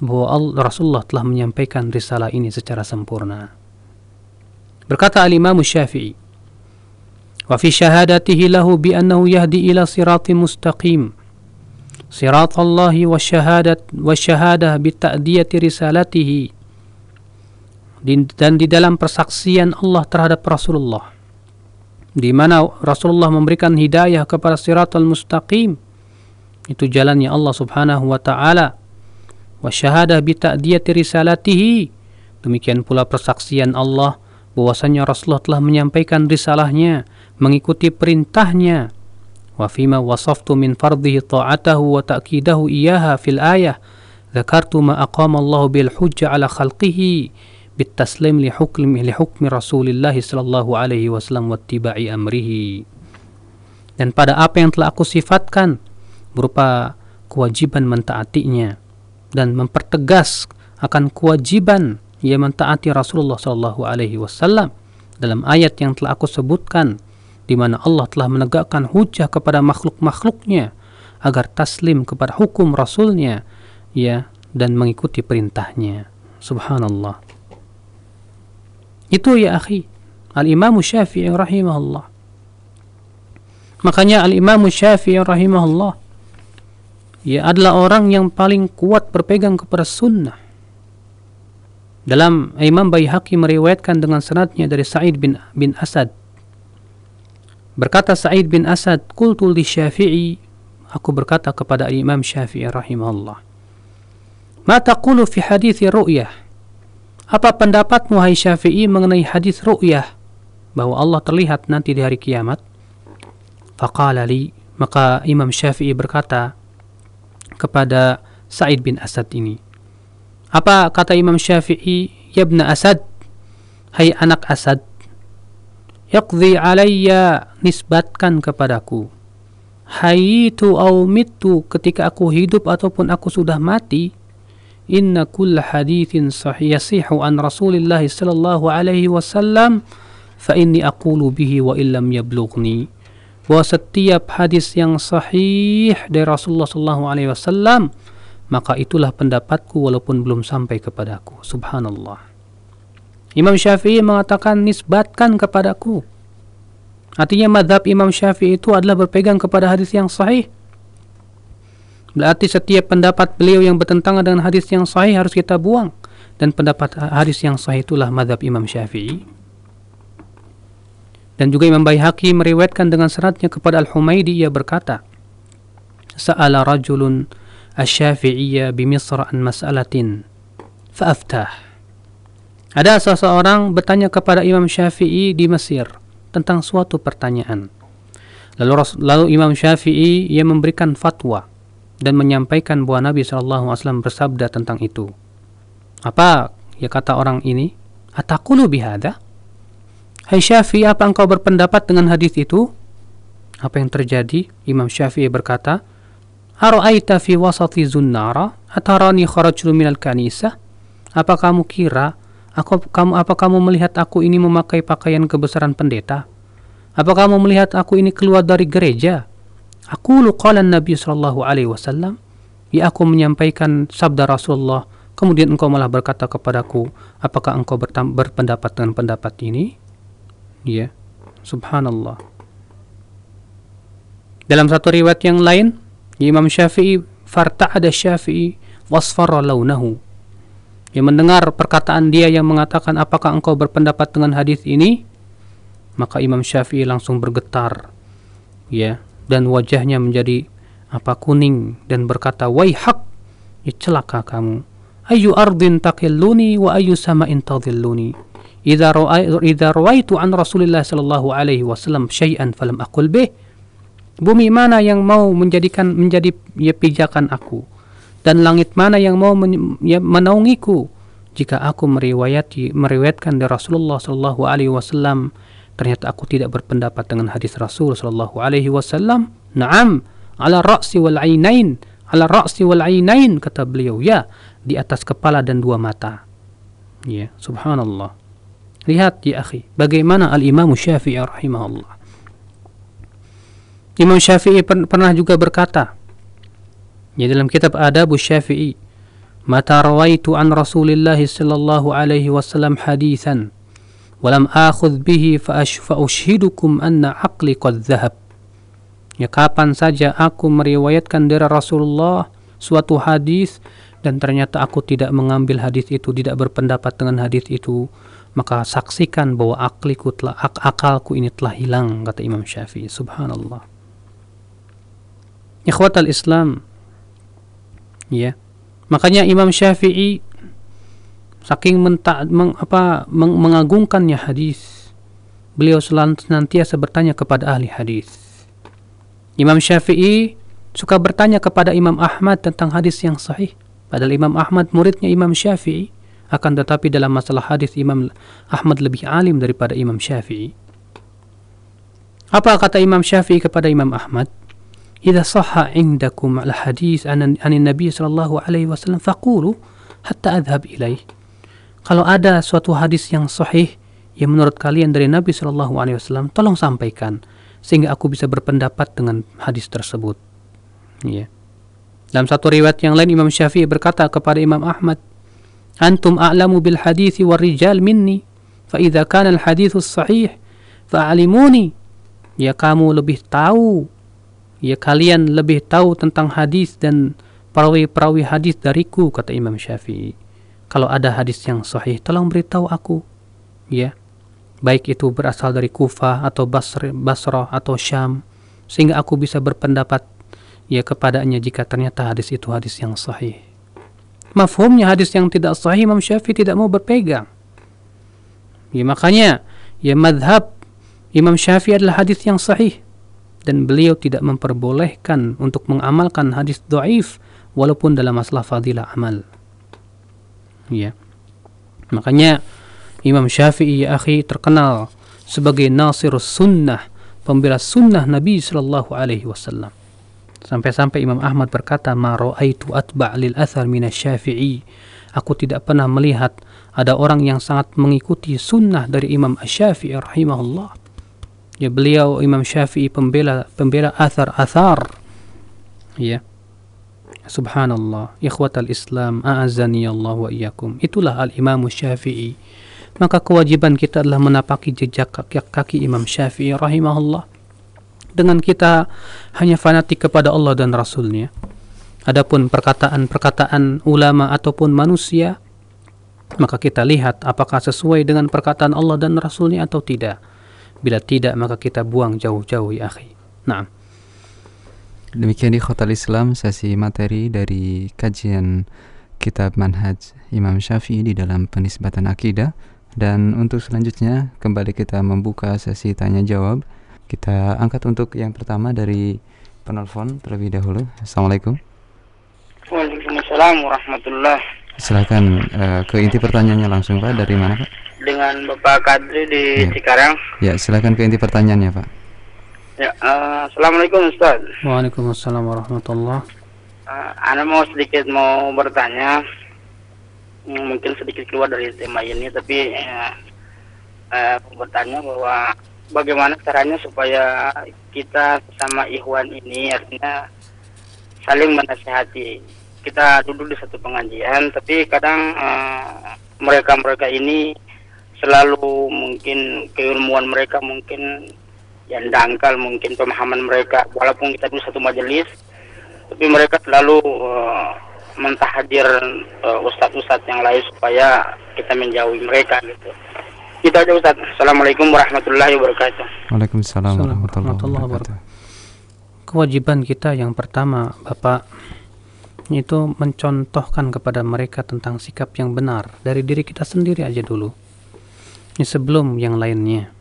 bahwa Allah, Rasulullah telah menyampaikan risalah ini secara sempurna. Berkata al-Imam Syafi'i, "Wa fi syahadatihi lahu bi annahu yahdi ila siratin mustaqim." Syahadat wa syahadah bi ta'diyati risalatihi. Dan di dalam persaksian Allah terhadap Rasulullah. Di mana Rasulullah memberikan hidayah kepada siratal mustaqim. Itu jalannya Allah Subhanahu wa taala. Wa syahadah bi ta'diyati risalatihi. Demikian pula persaksian Allah bahwasanya Rasulullah telah menyampaikan risalahnya mengikuti perintahnya wa fima wasaftu min fardhihi ta'atahu wa ta'kidahu iyaha fil ayah ذكرت ما أقام الله بالحجة على خلقه بالتسليم لحكم لحكم رسول الله صلى الله عليه وسلم واتباع أمره dan pada apa yang telah aku sifatkan berupa kewajiban mentaatinya dan mempertegas akan kewajiban ia mentaati Rasulullah Shallallahu Alaihi Wasallam dalam ayat yang telah aku sebutkan di mana Allah telah menegakkan hujah kepada makhluk-makhluknya agar taslim kepada hukum Rasulnya ya dan mengikuti perintahnya subhanallah itu ya akhi al-imam syafi'i rahimahullah makanya al-imam syafi'i rahimahullah ia adalah orang yang paling kuat berpegang kepada sunnah. Dalam Imam Baihaqi meriwayatkan dengan sanadnya dari Sa'id bin bin Asad. Berkata Sa'id bin Asad, "Qultu li Syafi'i" Aku berkata kepada Imam Syafi'i rahimahullah. "Ma taqulu fi hadits ru'yah?" Apa pendapatmu hai Syafi'i mengenai hadis ru'yah bahwa Allah terlihat nanti di hari kiamat? Faqala li, maka Imam Syafi'i berkata, kepada Sa'id bin Asad ini. Apa kata Imam Syafi'i? Yabna Asad, hai anak Asad, yaqdi alayya nisbatkan kepadaku. Hayitu au mitu ketika aku hidup ataupun aku sudah mati. Inna kulla hadithin sahih yasihu an Rasulillah sallallahu alaihi wasallam fa inni aqulu bihi wa illam yablughni bahwa setiap hadis yang sahih dari Rasulullah Sallallahu Alaihi Wasallam maka itulah pendapatku walaupun belum sampai kepadaku. Subhanallah. Imam Syafi'i mengatakan nisbatkan kepadaku. Artinya madhab Imam Syafi'i itu adalah berpegang kepada hadis yang sahih. Berarti setiap pendapat beliau yang bertentangan dengan hadis yang sahih harus kita buang. Dan pendapat hadis yang sahih itulah madhab Imam Syafi'i. Dan juga Imam Baihaqi meriwayatkan dengan seratnya kepada Al-Humaydi ia berkata, Sa'ala rajulun asy-Syafi'iyya bi Misr an mas'alatin fa'aftah. Ada seseorang bertanya kepada Imam Syafi'i di Mesir tentang suatu pertanyaan. Lalu, lalu Imam Syafi'i ia memberikan fatwa dan menyampaikan bahwa Nabi SAW bersabda tentang itu. Apa ya kata orang ini? Atakulu bihada? Hai Syafi'i, apa engkau berpendapat dengan hadis itu? Apa yang terjadi? Imam Syafi'i berkata, Ara'aita fi wasati zunnara atarani minal? Apa kamu kira Aku, kamu apa kamu melihat aku ini memakai pakaian kebesaran pendeta? Apa kamu melihat aku ini keluar dari gereja? Aku luqalan Nabi sallallahu alaihi wasallam. Ya aku menyampaikan sabda Rasulullah. Kemudian engkau malah berkata kepadaku, apakah engkau berpendapat dengan pendapat ini? Ya, subhanallah. Dalam satu riwayat yang lain, Imam Syafi'i farta'ada Syafi'i wasfarra launahu yang mendengar perkataan dia yang mengatakan apakah engkau berpendapat dengan hadis ini? Maka Imam Syafi'i langsung bergetar ya dan wajahnya menjadi apa kuning dan berkata waihak ya celaka kamu. Ayu ardin taqilluni wa ayu sama'in tadhilluni. Idza idza rawaitu an Rasulillah sallallahu alaihi wasallam syai'an falam aqul bih. Bumi mana yang mau menjadikan menjadi ya pijakan aku dan langit mana yang mau men ya, menaungiku? Jika aku meriwayati meriwayatkan dari Rasulullah Shallallahu Alaihi Wasallam ternyata aku tidak berpendapat dengan hadis Rasul Shallallahu Alaihi Wasallam. Naam ala ra'si wal ainain ala ra'si wal ainain kata beliau ya di atas kepala dan dua mata. Ya subhanallah. Lihat ya akhi bagaimana al Imam Syafi'i rahimahullah. Imam Syafi'i pernah juga berkata Ya dalam kitab Adab Syafi'i, "Mata rawaitu an Rasulillah sallallahu alaihi wasallam hadithan walam akhudh bihi fa ushhidukum anna aqli qad dhahab." Ya kapan saja aku meriwayatkan dari Rasulullah suatu hadis dan ternyata aku tidak mengambil hadis itu, tidak berpendapat dengan hadis itu, maka saksikan bahwa akliku telah ak akalku ini telah hilang kata Imam Syafi'i. Subhanallah. Ikhwatal Islam, ya makanya Imam Syafi'i saking menta, meng, apa, meng, mengagungkannya hadis beliau senantiasa bertanya kepada ahli hadis. Imam Syafi'i suka bertanya kepada Imam Ahmad tentang hadis yang sahih. Padahal Imam Ahmad muridnya Imam Syafi'i akan tetapi dalam masalah hadis Imam Ahmad lebih alim daripada Imam Syafi'i. Apa kata Imam Syafi'i kepada Imam Ahmad إذا صح عندكم الحديث عن عن النبي صلى الله عليه وسلم فقولوا حتى أذهب إليه kalau ada suatu hadis yang sahih yang menurut kalian dari Nabi Shallallahu Alaihi Wasallam, tolong sampaikan sehingga aku bisa berpendapat dengan hadis tersebut. Ya. Dalam satu riwayat yang lain Imam Syafi'i berkata kepada Imam Ahmad, "Antum a'lamu bil hadis war rijal minni, fa idza kana al hadits sahih fa'alimuni." Ya kamu lebih tahu ya kalian lebih tahu tentang hadis dan perawi-perawi hadis dariku kata Imam Syafi'i. Kalau ada hadis yang sahih tolong beritahu aku. Ya baik itu berasal dari Kufah atau Basra, Basrah atau Syam sehingga aku bisa berpendapat ya kepadanya jika ternyata hadis itu hadis yang sahih. Mafhumnya hadis yang tidak sahih Imam Syafi'i tidak mau berpegang. Ya makanya ya madhab Imam Syafi'i adalah hadis yang sahih dan beliau tidak memperbolehkan untuk mengamalkan hadis dhaif walaupun dalam masalah fadilah amal. Ya. Makanya Imam Syafi'i ya akhi terkenal sebagai nasir sunnah, pembela sunnah Nabi sallallahu alaihi wasallam. Sampai-sampai Imam Ahmad berkata, "Ma ra'aitu atba' lil athar min Syafi'i." Aku tidak pernah melihat ada orang yang sangat mengikuti sunnah dari Imam Asy-Syafi'i rahimahullah ya beliau Imam Syafi'i pembela pembela athar-athar ya. Subhanallah. Ikhwatal Islam a'azani Allah wa iyyakum. Itulah al-Imam Syafi'i. Maka kewajiban kita adalah menapaki jejak kaki, kaki Imam Syafi'i rahimahullah. Dengan kita hanya fanatik kepada Allah dan Rasulnya. Adapun perkataan-perkataan ulama ataupun manusia maka kita lihat apakah sesuai dengan perkataan Allah dan Rasulnya atau tidak bila tidak maka kita buang jauh-jauh ya akhi nah Demikian di Khotal Islam sesi materi dari kajian kitab Manhaj Imam Syafi'i di dalam penisbatan akidah dan untuk selanjutnya kembali kita membuka sesi tanya jawab. Kita angkat untuk yang pertama dari penelpon terlebih dahulu. Assalamualaikum. Waalaikumsalam warahmatullahi Silakan uh, ke inti pertanyaannya langsung Pak. Dari mana Pak? Dengan Bapak Kadri di Ya. Cikarang. Ya, silakan ke inti pertanyaannya Pak. Ya, eh, Assalamualaikum Ustaz. Waalaikumsalam warahmatullah Uh, Anda mau sedikit mau bertanya, Hmm, mungkin sedikit keluar dari tema ini, tapi eh, eh, bertanya bahwa bagaimana caranya supaya kita sama Ikhwan ini artinya saling menasihati. Kita duduk di satu pengajian, tapi kadang mereka-mereka ini selalu mungkin keilmuan mereka mungkin yang dangkal mungkin pemahaman mereka walaupun kita di satu majelis tapi mereka selalu uh, mentahdir uh, ustadz-ustadz yang lain supaya kita menjauhi mereka gitu. Itu aja Ustadz. Assalamualaikum warahmatullahi wabarakatuh. Waalaikumsalam Assalamualaikum warahmatullahi wabarakatuh. kewajiban kita yang pertama Bapak itu mencontohkan kepada mereka tentang sikap yang benar dari diri kita sendiri aja dulu sebelum yang lainnya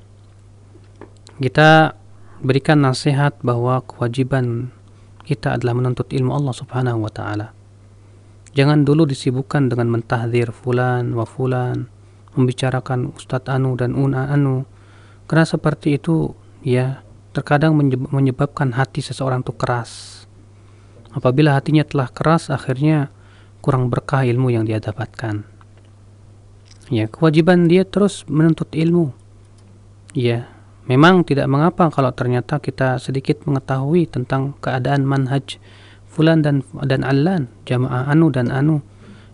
kita berikan nasihat bahwa kewajiban kita adalah menuntut ilmu Allah Subhanahu wa taala jangan dulu disibukkan dengan mentahdir fulan wa fulan membicarakan Ustadz Anu dan Una Anu karena seperti itu ya terkadang menyeb- menyebabkan hati seseorang itu keras. Apabila hatinya telah keras, akhirnya kurang berkah ilmu yang dia dapatkan. Ya, kewajiban dia terus menuntut ilmu. Ya, memang tidak mengapa kalau ternyata kita sedikit mengetahui tentang keadaan manhaj fulan dan dan allan, jamaah anu dan anu,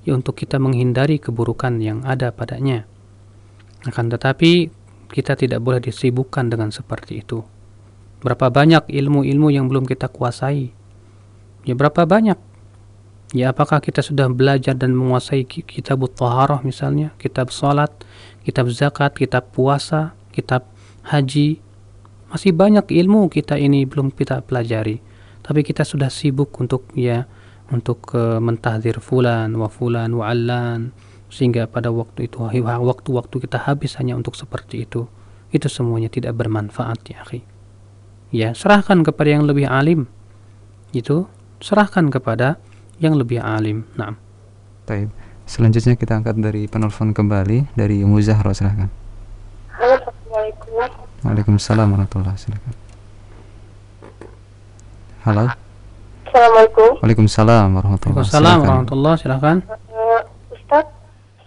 ya untuk kita menghindari keburukan yang ada padanya. Akan tetapi kita tidak boleh disibukkan dengan seperti itu. Berapa banyak ilmu-ilmu yang belum kita kuasai? Ya berapa banyak? Ya apakah kita sudah belajar dan menguasai ki- kitab taharah misalnya, kitab salat, kitab zakat, kitab puasa, kitab haji? Masih banyak ilmu kita ini belum kita pelajari. Tapi kita sudah sibuk untuk ya untuk uh, mentahdir fulan wa fulan wa allan sehingga pada waktu itu waktu-waktu kita habis hanya untuk seperti itu. Itu semuanya tidak bermanfaat ya, akhi ya serahkan kepada yang lebih alim itu serahkan kepada yang lebih alim nah Taib. Selanjutnya kita angkat dari penelpon kembali dari Ummu Zahra silakan. Halo, Assalamualaikum. Waalaikumsalam warahmatullahi silakan. Halo. Assalamualaikum. Waalaikumsalam warahmatullahi Waalaikumsalam silakan. warahmatullahi silakan Uh, Ustadz,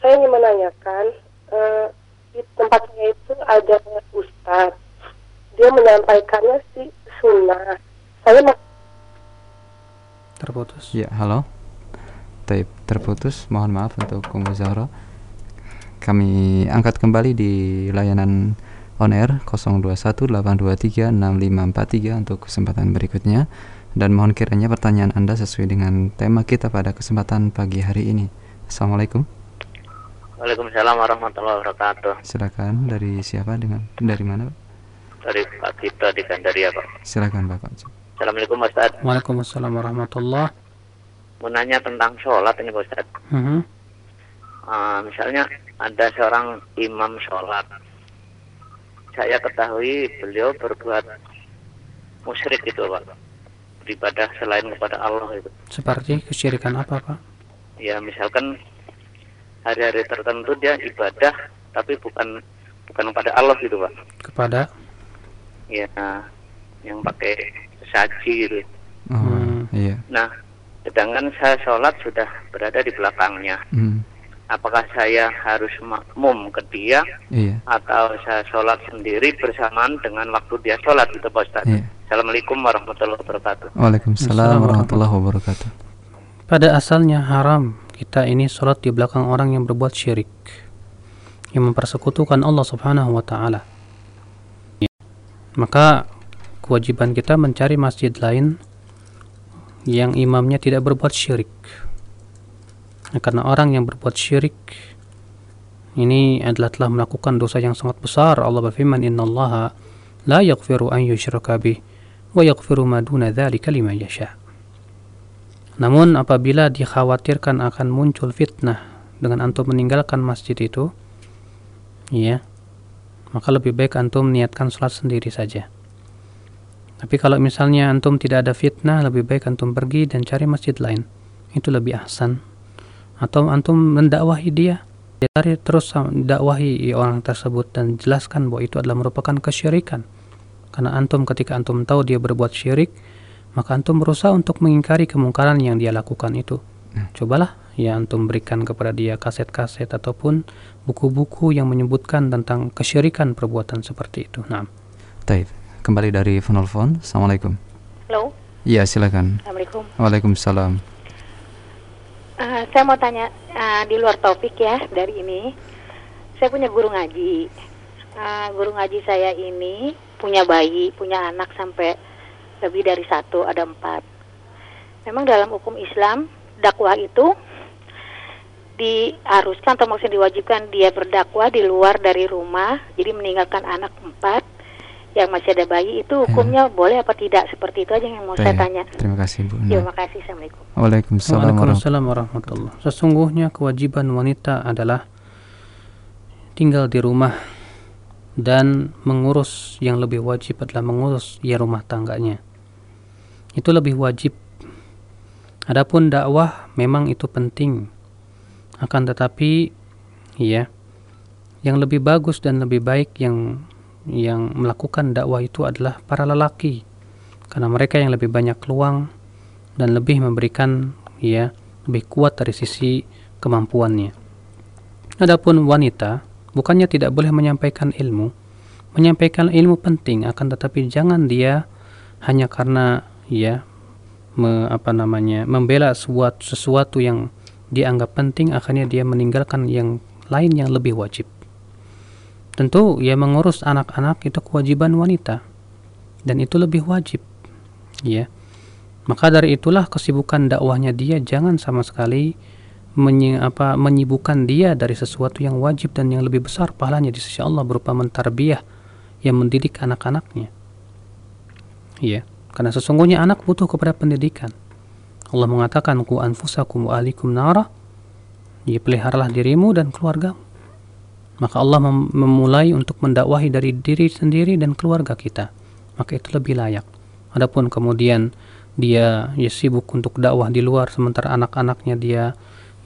saya ingin menanyakan, uh, di tempat saya itu ada Ustadz. Dia menyampaikannya si sunnah. Saya mau terputus Ya, halo. Taib terputus. Mohon maaf untuk Ummu Zahra. Kami angkat kembali di layanan on air 0218236543 untuk kesempatan berikutnya dan mohon kiranya pertanyaan Anda sesuai dengan tema kita pada kesempatan pagi hari ini. Assalamualaikum. Waalaikumsalam warahmatullahi wabarakatuh. Silakan dari siapa dengan dari mana? Pak? Dari Pak Tito di Gandaria Pak. Silakan Bapak. Assalamualaikum Ustaz. Waalaikumsalam warahmatullahi Mau nanya tentang sholat ini Pak Ustaz. Mhm. Ah, misalnya ada seorang imam sholat. Saya ketahui beliau berbuat musyrik itu Pak. Beribadah selain kepada Allah itu. seperti kesyirikan apa Pak Ya misalkan hari-hari tertentu dia ibadah tapi bukan bukan kepada Allah gitu Pak. kepada Ya yang pakai sesaji gitu. Oh, Hmm. iya. Nah, sedangkan saya sholat sudah berada di belakangnya. Hmm, Apakah saya harus makmum ke dia iya. atau saya sholat sendiri bersamaan dengan waktu dia sholat gitu Pak Ustaz? Iya. Assalamualaikum warahmatullahi wabarakatuh. Waalaikumsalam warahmatullahi wabarakatuh. pada asalnya haram kita ini sholat di belakang orang yang berbuat syirik yang mempersekutukan Allah Subhanahu wa taala. Maka kewajiban kita mencari masjid lain yang imamnya tidak berbuat syirik. Nah, karena orang yang berbuat syirik ini adalah telah melakukan dosa yang sangat besar. Allah berfirman, "Innallaha la yaghfiru an yushraka bih wa yaghfiru ma duna dzalika liman yasha." Namun apabila dikhawatirkan akan muncul fitnah dengan antum meninggalkan masjid itu, ya, maka lebih baik antum niatkan sholat sendiri saja. Tapi kalau misalnya antum tidak ada fitnah, lebih baik antum pergi dan cari masjid lain. Itu lebih ahsan. Atau antum mendakwahi dia, cari terus dakwahi orang tersebut dan jelaskan bahwa itu adalah merupakan kesyirikan. Karena antum ketika antum tahu dia berbuat syirik, maka antum berusaha untuk mengingkari kemungkaran yang dia lakukan itu. Hmm. Cobalah ya antum berikan kepada dia kaset-kaset ataupun buku-buku yang menyebutkan tentang kesyirikan perbuatan seperti itu. Nah. Taib. Kembali dari penelpon. Assalamualaikum. Halo. Iya, silakan. Assalamualaikum. Waalaikumsalam. Uh, saya mau tanya uh, di luar topik ya dari ini. Saya punya guru ngaji. Uh, guru ngaji saya ini punya bayi, punya anak sampai lebih dari satu, ada empat. Memang dalam hukum Islam dakwah itu diharuskan atau maksudnya diwajibkan dia berdakwah di luar dari rumah, jadi meninggalkan anak empat yang masih ada bayi itu ya. hukumnya ya. boleh apa tidak seperti itu aja yang mau Baik. saya tanya. Terima kasih Bu. Nah. Terima kasih. Assalamualaikum. Waalaikumsalam, Waalaikumsalam warahmatullah. Sesungguhnya kewajiban wanita adalah tinggal di rumah dan mengurus yang lebih wajib adalah mengurus ya rumah tangganya. Itu lebih wajib. Adapun dakwah memang itu penting akan tetapi ya yang lebih bagus dan lebih baik yang yang melakukan dakwah itu adalah para lelaki. Karena mereka yang lebih banyak peluang dan lebih memberikan ya lebih kuat dari sisi kemampuannya. Adapun wanita bukannya tidak boleh menyampaikan ilmu, menyampaikan ilmu penting akan tetapi jangan dia hanya karena ya me, apa namanya membela sesuatu, sesuatu yang dianggap penting akhirnya dia meninggalkan yang lain yang lebih wajib tentu ya mengurus anak-anak itu kewajiban wanita. Dan itu lebih wajib. Ya. Maka dari itulah kesibukan dakwahnya dia jangan sama sekali menyi, apa, menyibukkan dia dari sesuatu yang wajib dan yang lebih besar pahalanya di sisi Allah berupa mentarbiyah yang mendidik anak-anaknya. Ya. Karena sesungguhnya anak butuh kepada pendidikan. Allah mengatakan ku anfusakum wa alikum nara. Ya peliharalah dirimu dan keluarga maka Allah mem memulai untuk mendakwahi dari diri sendiri dan keluarga kita maka itu lebih layak adapun kemudian dia ya sibuk untuk dakwah di luar sementara anak-anaknya dia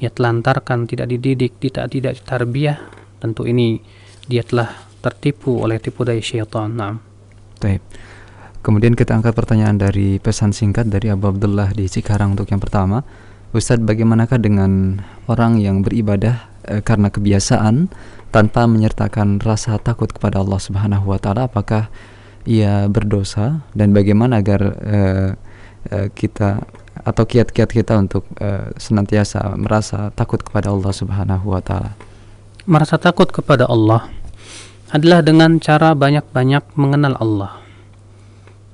ya telantarkan tidak dididik tidak tidak tarbiyah tentu ini dia telah tertipu oleh tipu daya syaitan nah. Kemudian kita angkat pertanyaan dari pesan singkat dari Abu Abdullah di Cikarang untuk yang pertama. Ustadz, bagaimanakah dengan orang yang beribadah e, karena kebiasaan tanpa menyertakan rasa takut kepada Allah Subhanahu wa taala? Apakah ia berdosa dan bagaimana agar e, e, kita atau kiat-kiat kita untuk e, senantiasa merasa takut kepada Allah Subhanahu wa taala? Merasa takut kepada Allah adalah dengan cara banyak-banyak mengenal Allah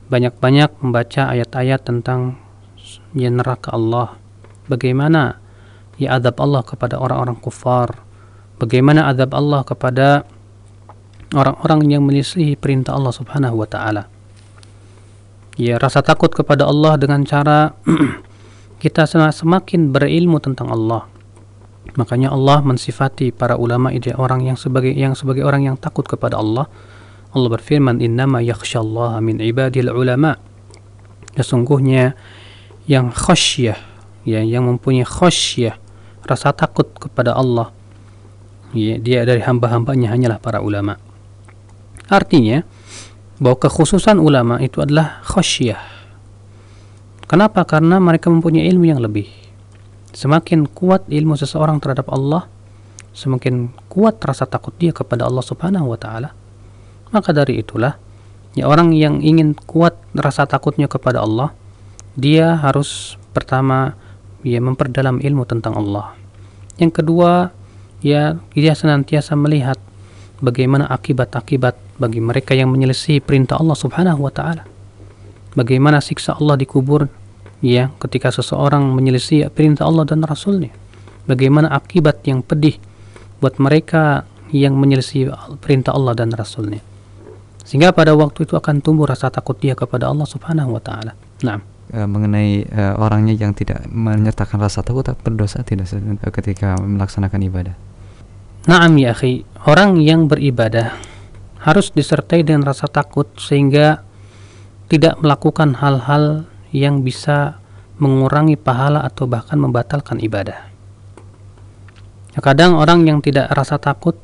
banyak-banyak membaca ayat-ayat tentang ya neraka Allah bagaimana ya adab Allah kepada orang-orang kufar bagaimana adab Allah kepada orang-orang yang menyelisihi perintah Allah Subhanahu wa taala? Ya rasa takut kepada Allah dengan cara kita semakin berilmu tentang Allah. Makanya Allah mensifati para ulama ide orang yang sebagai yang sebagai orang yang takut kepada Allah. Allah berfirman innama yakhsyallaha min ibadil ulama. Sesungguhnya yang khasyah ya yang mempunyai khasyah rasa takut kepada Allah ya, dia dari hamba-hambanya hanyalah para ulama. Artinya bahwa kekhususan ulama itu adalah khasyah kenapa? Karena mereka mempunyai ilmu yang lebih. Semakin kuat ilmu seseorang terhadap Allah semakin kuat rasa takut dia kepada Allah Subhanahu wa taala maka dari itulah ya orang yang ingin kuat rasa takutnya kepada Allah, dia harus pertama ya memperdalam ilmu tentang Allah. Yang kedua, ya dia senantiasa melihat bagaimana akibat-akibat bagi mereka yang menyelesaikan perintah Allah Subhanahu wa taala. Bagaimana siksa Allah di kubur ya ketika seseorang menyelesaikan perintah Allah dan Rasulnya. Bagaimana akibat yang pedih buat mereka yang menyelesaikan perintah Allah dan Rasulnya. Sehingga pada waktu itu akan tumbuh rasa takut dia kepada Allah Subhanahu wa taala. Nah, e, mengenai e, orangnya yang tidak menyertakan rasa takut berdosa tidak ketika melaksanakan ibadah. Naam ya akhi, orang yang beribadah harus disertai dengan rasa takut sehingga tidak melakukan hal-hal yang bisa mengurangi pahala atau bahkan membatalkan ibadah. Ya, kadang orang yang tidak rasa takut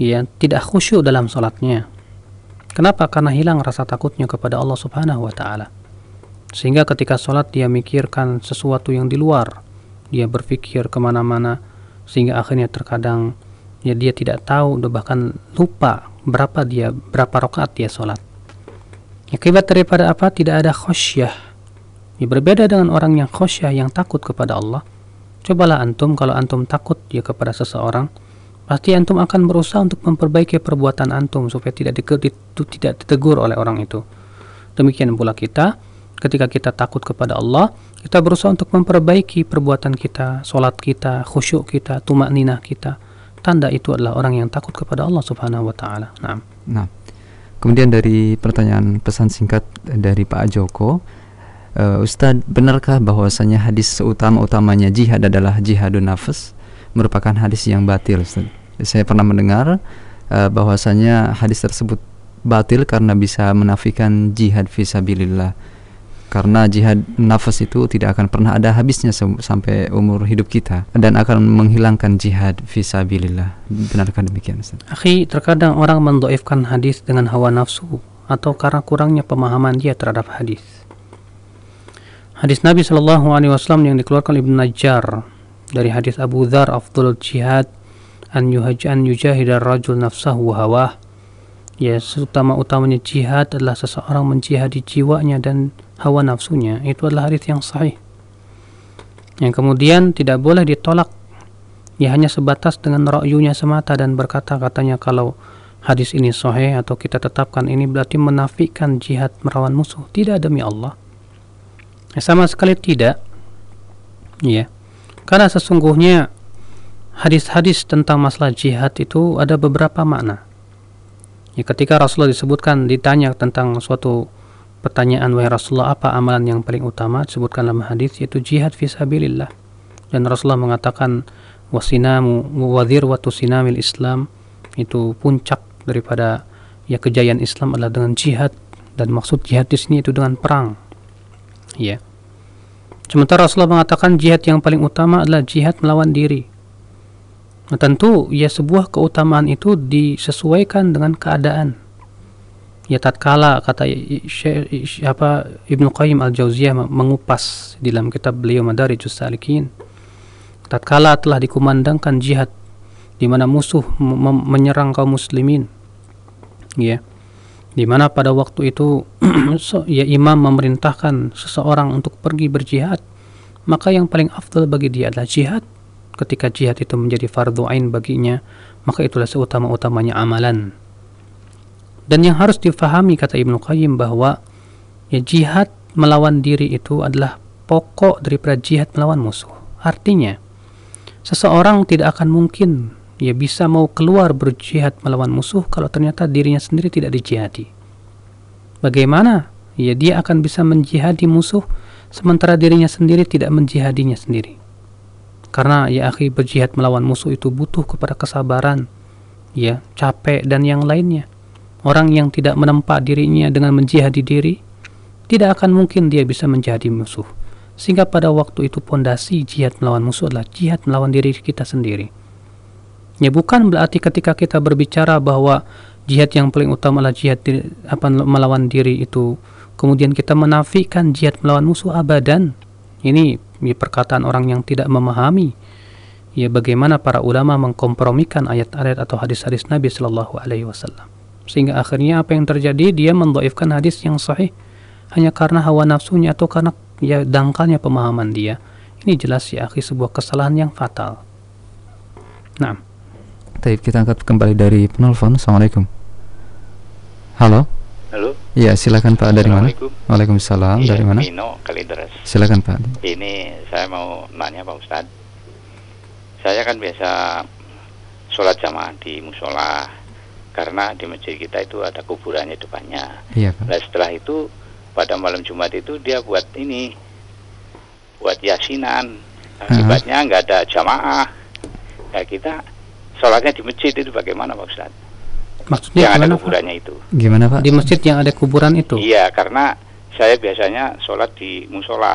ya tidak khusyuk dalam sholatnya Kenapa? Karena hilang rasa takutnya kepada Allah Subhanahu wa taala. Sehingga ketika sholat dia mikirkan sesuatu yang di luar. Dia berpikir ke mana-mana sehingga akhirnya terkadang ya dia tidak tahu bahkan lupa berapa dia berapa rakaat dia sholat. Akibat daripada apa? Tidak ada khosyah. Ya, berbeda dengan orang yang khosyah yang takut kepada Allah. Cobalah antum kalau antum takut ya kepada seseorang, pasti antum akan berusaha untuk memperbaiki perbuatan antum supaya tidak tidak ditegur oleh orang itu. Demikian pula kita ketika kita takut kepada Allah, kita berusaha untuk memperbaiki perbuatan kita, solat kita, khusyuk kita, tumak ninah kita. Tanda itu adalah orang yang takut kepada Allah Subhanahu wa taala. Nah. Nah. Kemudian dari pertanyaan pesan singkat dari Pak Joko, uh, Ustadz, benarkah bahwasanya hadis seutama-utamanya jihad adalah jihadun nafas? merupakan hadis yang batil Ustaz. Saya pernah mendengar uh, bahwasanya hadis tersebut batil karena bisa menafikan jihad fisabilillah. Karena jihad nafas itu tidak akan pernah ada habisnya sampai umur hidup kita dan akan menghilangkan jihad fisabilillah. Benarkah demikian? Akhi, terkadang orang mendoifkan hadis dengan hawa nafsu atau karena kurangnya pemahaman dia terhadap hadis. Hadis Nabi Shallallahu Alaihi Wasallam yang dikeluarkan Ibnu Najjar dari hadis Abu Dhar afdal jihad an yuhaj an yujahidar rajul nafsahu hawah ya utama-utamanya jihad adalah seseorang menjihadi jiwanya dan hawa nafsunya itu adalah hadis yang sahih. Yang kemudian tidak boleh ditolak. Ya hanya sebatas dengan ra'yunya semata dan berkata katanya kalau hadis ini sahih atau kita tetapkan ini berarti menafikan jihad melawan musuh. Tidak demi Allah. Ya, sama sekali tidak. Ya karena sesungguhnya hadis-hadis tentang masalah jihad itu ada beberapa makna. Ya, ketika Rasulullah disebutkan ditanya tentang suatu pertanyaan wahai Rasulullah apa amalan yang paling utama? Disebutkan dalam hadis yaitu jihad fisabilillah dan Rasulullah mengatakan wasinamu wadhir wa sinamil Islam itu puncak daripada ya kejayaan Islam adalah dengan jihad. Dan maksud jihad di sini itu dengan perang. Ya. Sementara Rasulullah mengatakan jihad yang paling utama adalah jihad melawan diri. Nah, tentu ya sebuah keutamaan itu disesuaikan dengan keadaan. Ya tatkala kata siapa Ibnu Qayyim Al-Jauziyah mengupas di dalam kitab beliau Madarijus Salikin. Tatkala telah dikumandangkan jihad di mana musuh menyerang kaum muslimin. Ya di mana pada waktu itu ya imam memerintahkan seseorang untuk pergi berjihad maka yang paling afdal bagi dia adalah jihad ketika jihad itu menjadi fardu ain baginya maka itulah seutama-utamanya amalan dan yang harus difahami kata Ibnu Qayyim bahwa ya jihad melawan diri itu adalah pokok daripada jihad melawan musuh artinya seseorang tidak akan mungkin ia bisa mau keluar berjihad melawan musuh kalau ternyata dirinya sendiri tidak dijihadi. Bagaimana? Ya dia akan bisa menjihadi musuh sementara dirinya sendiri tidak menjihadinya sendiri. Karena ya akhi berjihad melawan musuh itu butuh kepada kesabaran, ya capek dan yang lainnya. Orang yang tidak menempa dirinya dengan menjihadi diri, tidak akan mungkin dia bisa menjadi musuh. Sehingga pada waktu itu pondasi jihad melawan musuh adalah jihad melawan diri kita sendiri Ya bukan berarti ketika kita berbicara bahwa jihad yang paling utama adalah jihad di, apa melawan diri itu kemudian kita menafikan jihad melawan musuh abadan. Ini ya, perkataan orang yang tidak memahami ya bagaimana para ulama mengkompromikan ayat-ayat atau hadis-hadis Nabi Shallallahu alaihi wasallam. Sehingga akhirnya apa yang terjadi dia mendoifkan hadis yang sahih hanya karena hawa nafsunya atau karena ya dangkalnya pemahaman dia. Ini jelas ya akhi sebuah kesalahan yang fatal. Nah, Baik, kita angkat kembali dari penelpon. Assalamualaikum. Halo. Halo. Iya, silakan Pak dari mana? Assalamualaikum. Waalaikumsalam. Iya, Dari mana? Mino Kalideres. Silakan Pak. Ini saya mau nanya Pak Ustadz. Saya kan biasa sholat jamaah di musola karena di masjid kita itu ada kuburannya depannya. Iya Pak. Nah setelah itu pada malam Jumat itu dia buat ini, buat yasinan. Akibatnya nggak ada jamaah. Ya kita sholatnya di masjid itu bagaimana Pak Ustadz? maksudnya Yang ada gimana Pak? kuburannya itu. Gimana Pak? Di masjid yang ada kuburan itu. Iya karena saya biasanya sholat di musola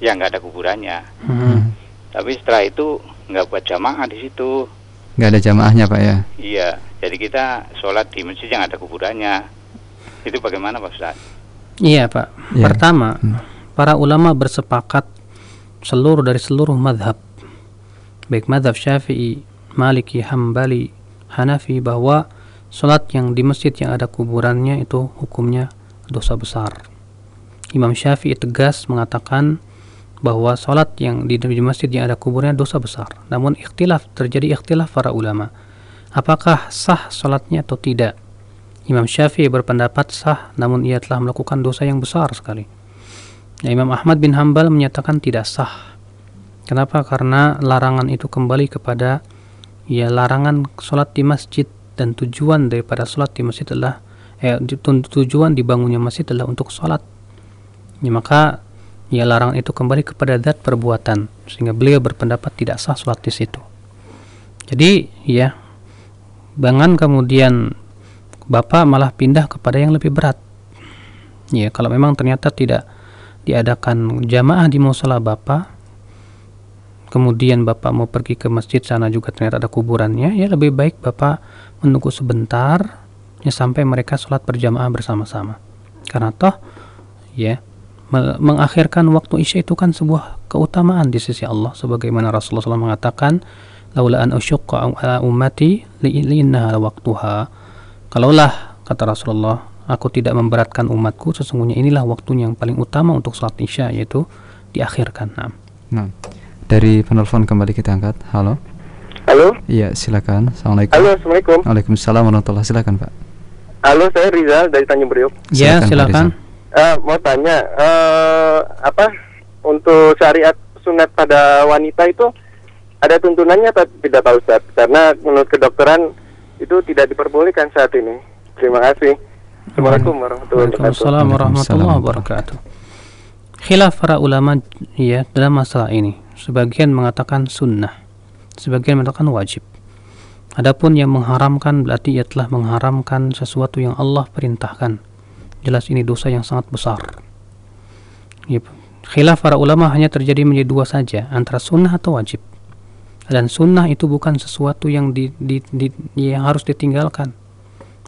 yang nggak ada kuburannya. Hmm. Tapi setelah itu nggak buat jamaah di situ. Nggak ada jamaahnya Pak ya? Iya, jadi kita sholat di masjid yang ada kuburannya. Itu bagaimana Pak Ustaz? Iya Pak. Iya. Pertama, Hmm. para ulama bersepakat seluruh dari seluruh madhab, baik madhab Syafi'i, Maliki, Hambali, Hanafi bahwa sholat yang di masjid yang ada kuburannya itu hukumnya dosa besar. Imam Syafi'i tegas mengatakan bahwa sholat yang di, di masjid yang ada kuburnya dosa besar. Namun ikhtilaf terjadi ikhtilaf para ulama. Apakah sah sholatnya atau tidak? Imam Syafi'i berpendapat sah, namun ia telah melakukan dosa yang besar sekali. Nah, Imam Ahmad bin Hambal menyatakan tidak sah. Kenapa? Karena larangan itu kembali kepada ya larangan sholat di masjid dan tujuan daripada sholat di masjid adalah eh, tu- tujuan dibangunnya masjid adalah untuk sholat. Ya, maka ya larangan itu kembali kepada zat perbuatan sehingga beliau berpendapat tidak sah sholat di situ. Jadi ya jangan kemudian bapak malah pindah kepada yang lebih berat. Ya kalau memang ternyata tidak diadakan jamaah di musola bapak, kemudian bapak mau pergi ke masjid sana juga ternyata ada kuburannya, ya lebih baik bapak menunggu sebentar ya sampai mereka sholat berjamaah bersama-sama. Karena toh ya me- mengakhirkan waktu isya itu kan sebuah keutamaan di sisi Allah sebagaimana Rasulullah SAW mengatakan laula an usyqa ala ummati li innaha waktuha kalaulah kata Rasulullah aku tidak memberatkan umatku sesungguhnya inilah waktunya yang paling utama untuk sholat isya yaitu diakhirkan nah. Nah, dari penelpon kembali kita angkat. Halo. Halo, Iya, silakan. Assalamualaikum. halo, assalamualaikum. Waalaikumsalam warahmatullahi Silakan Pak. Halo, saya Rizal dari Tanjung Priok. ya Silakan, silakan Eh, mau tanya, eh, apa untuk syariat sunat pada wanita itu ada tuntunannya atau tidak Pak Ustadz? Karena menurut kedokteran itu tidak diperbolehkan saat ini. Terima kasih. Assalamualaikum warahmatullahi wabarakatuh. Waalaikumsalam warahmatullahi wabarakatuh. Khilaf para ulama ya dalam masalah ini. Sebagian mengatakan sunnah, sebagian mengatakan wajib. Adapun yang mengharamkan berarti ia telah mengharamkan sesuatu yang Allah perintahkan. Jelas ini dosa yang sangat besar. Ya, khilaf para ulama hanya terjadi menjadi dua saja, antara sunnah atau wajib. Dan sunnah itu bukan sesuatu yang di, di, di- yang harus ditinggalkan.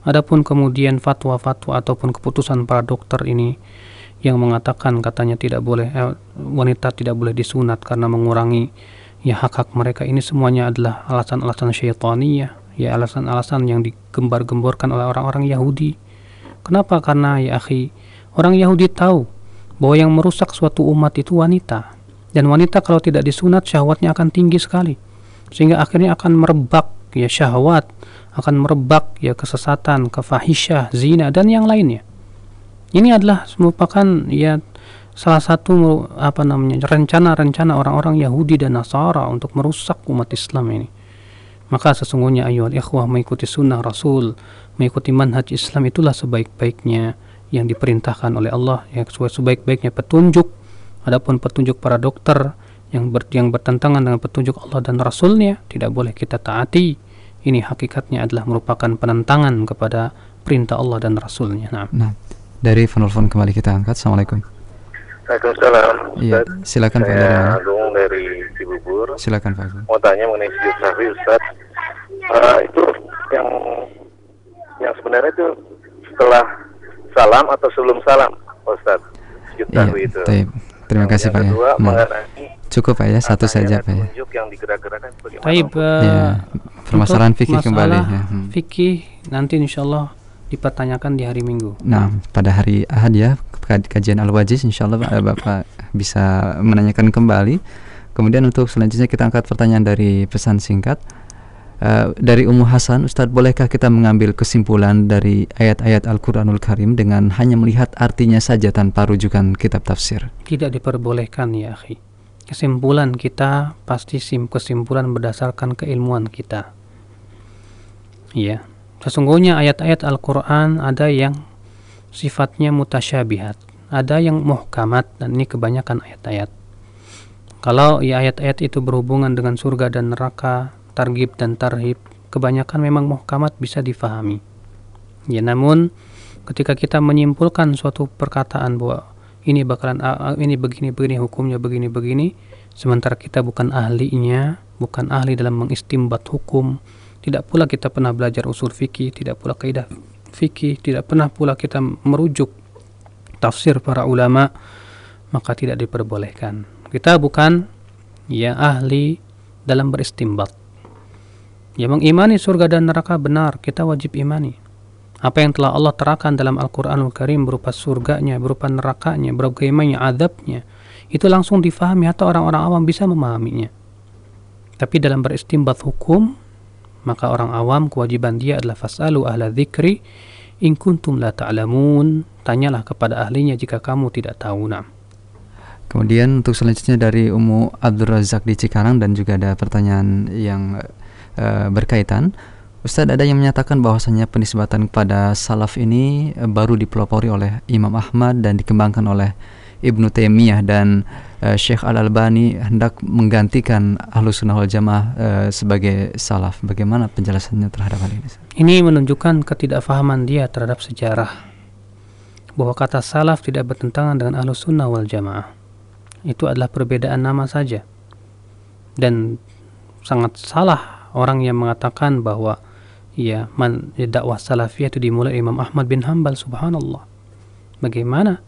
Adapun kemudian fatwa-fatwa ataupun keputusan para dokter ini yang mengatakan katanya tidak boleh eh, wanita tidak boleh disunat karena mengurangi ya hak-hak mereka ini semuanya adalah alasan-alasan syaitaniyah ya alasan-alasan yang digembar-gemborkan oleh orang-orang Yahudi. Kenapa? Karena ya akhi, orang Yahudi tahu bahwa yang merusak suatu umat itu wanita. Dan wanita kalau tidak disunat syahwatnya akan tinggi sekali. Sehingga akhirnya akan merebak ya syahwat, akan merebak ya kesesatan, kefahisyah, zina dan yang lainnya. Ini adalah merupakan ya salah satu apa namanya rencana-rencana orang-orang Yahudi dan Nasara untuk merusak umat Islam ini. Maka sesungguhnya ayuhal ikhwah mengikuti sunnah Rasul, mengikuti manhaj Islam itulah sebaik-baiknya yang diperintahkan oleh Allah, yang sebaik-baiknya petunjuk. Adapun petunjuk para dokter yang ber, yang bertentangan dengan petunjuk Allah dan Rasulnya tidak boleh kita taati. Ini hakikatnya adalah merupakan penentangan kepada perintah Allah dan Rasulnya. Nah, Nah, dari penelpon kembali kita angkat. Assalamualaikum. Waalaikumsalam. Iya, silakan Pak Saya? Agung dari Cibubur. Silakan Pak. Mau tanya mengenai sujud sahwi Ustadz. Eh, itu yang yang sebenarnya itu setelah salam atau sebelum salam Ustadz? Sujud Iya, sahwi itu. baik. Terima Yang kasih Pak ya. kedua, Nah, mengenai cukup Pak ya, satu saja Pak ya. yang digerak-gerakkan Taib, Ya, permasalahan fikih kembali ya. Hmm. Fikih nanti insya Allah dipertanyakan di hari Minggu. Nah, pada hari Ahad ya, kaj- kajian Al-Wajiz insyaallah Pak, eh, Bapak bisa menanyakan kembali. Kemudian untuk selanjutnya kita angkat pertanyaan dari pesan singkat. Uh, dari Ummu Hasan, Ustadz bolehkah kita mengambil kesimpulan dari ayat-ayat Al-Quranul Karim dengan hanya melihat artinya saja tanpa rujukan kitab tafsir? Tidak diperbolehkan ya akhi. Kesimpulan kita pasti sim kesimpulan berdasarkan keilmuan kita. Ya, sesungguhnya ayat-ayat Al-Quran ada yang sifatnya mutasyabihat, ada yang muhkamat dan ini kebanyakan ayat-ayat. Kalau ya ayat-ayat itu berhubungan dengan surga dan neraka, targib dan tarhib kebanyakan memang muhkamat bisa difahami. Ya namun ketika kita menyimpulkan suatu perkataan bahwa ini bakalan ini begini begini hukumnya begini begini sementara kita bukan ahlinya, bukan ahli dalam mengistimbat hukum, tidak pula kita pernah belajar usul fikih, tidak pula kaidah fikih, tidak pernah pula kita merujuk tafsir para ulama, maka tidak diperbolehkan. Kita bukan ya ahli dalam beristimbat. Ya mengimani surga dan neraka benar, kita wajib imani. Apa yang telah Allah terangkan dalam Al-Quranul Karim berupa surganya, berupa nerakanya, bagaimana adabnya, itu langsung difahami atau orang-orang awam bisa memahaminya. Tapi dalam beristimbat hukum, maka orang awam kewajiban dia adalah fasalu ahla dzikri in kuntum la ta'lamun, tanyalah kepada ahlinya jika kamu tidak tahu. Nah. Kemudian untuk selanjutnya dari Ummu Abdul Razak di Cikarang dan juga ada pertanyaan yang Eh, berkaitan. Ustadz ada yang menyatakan bahwasanya penisbatan kepada salaf ini uh, baru dipelopori oleh Imam Ahmad dan dikembangkan oleh Ibnu Taimiyah dan uh, Syekh Al Albani hendak menggantikan Ahlus Sunnah wal Jamaah uh, sebagai salaf. Bagaimana penjelasannya terhadap hal ini? Ini menunjukkan ketidakfahaman dia terhadap sejarah bahwa kata salaf tidak bertentangan dengan Ahlus Sunnah wal Jamaah. Itu adalah perbedaan nama saja dan sangat salah orang yang mengatakan bahwa ya man ya, dakwah salafiyah itu dimulai Imam Ahmad bin Hambal subhanallah. Bagaimana?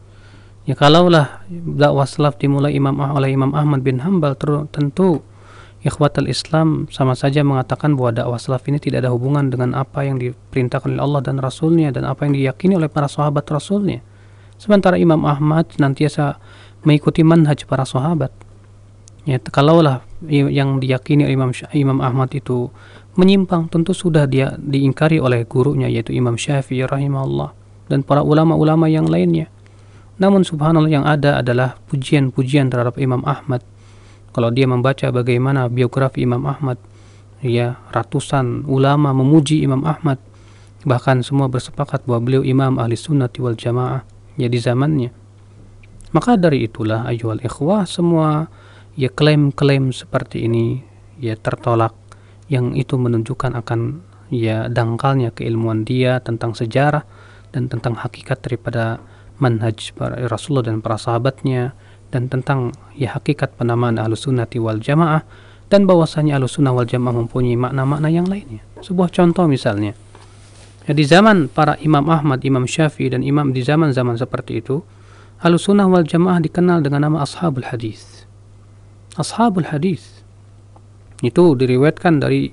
Ya kalaulah dakwah salaf dimulai Imam oleh Imam Ahmad bin Hambal tentu ikhwatal Islam sama saja mengatakan bahwa dakwah salaf ini tidak ada hubungan dengan apa yang diperintahkan oleh Allah dan Rasulnya dan apa yang diyakini oleh para sahabat Rasulnya. Sementara Imam Ahmad nantiasa mengikuti manhaj para sahabat ya kalaulah yang diyakini Imam Imam Ahmad itu menyimpang tentu sudah dia diingkari oleh gurunya yaitu Imam Syafi'i rahimahullah dan para ulama-ulama yang lainnya. Namun subhanallah yang ada adalah pujian-pujian terhadap Imam Ahmad. Kalau dia membaca bagaimana biografi Imam Ahmad ya ratusan ulama memuji Imam Ahmad. Bahkan semua bersepakat bahwa beliau imam ahli sunnati wal jamaah ya di zamannya. Maka dari itulah ayuhal ikhwah semua ya klaim-klaim seperti ini ya tertolak. Yang itu menunjukkan akan ya dangkalnya keilmuan dia tentang sejarah dan tentang hakikat daripada manhaj para Rasulullah dan para sahabatnya dan tentang ya hakikat penamaan ahlus sunnati wal jamaah dan bahwasanya ahlus sunnah wal jamaah mempunyai makna-makna yang lainnya. Sebuah contoh misalnya ya, di zaman para imam Ahmad, imam Syafi'i dan imam di zaman-zaman seperti itu ahlus sunnah wal jamaah dikenal dengan nama ashabul hadis ashabul hadis. Itu diriwayatkan dari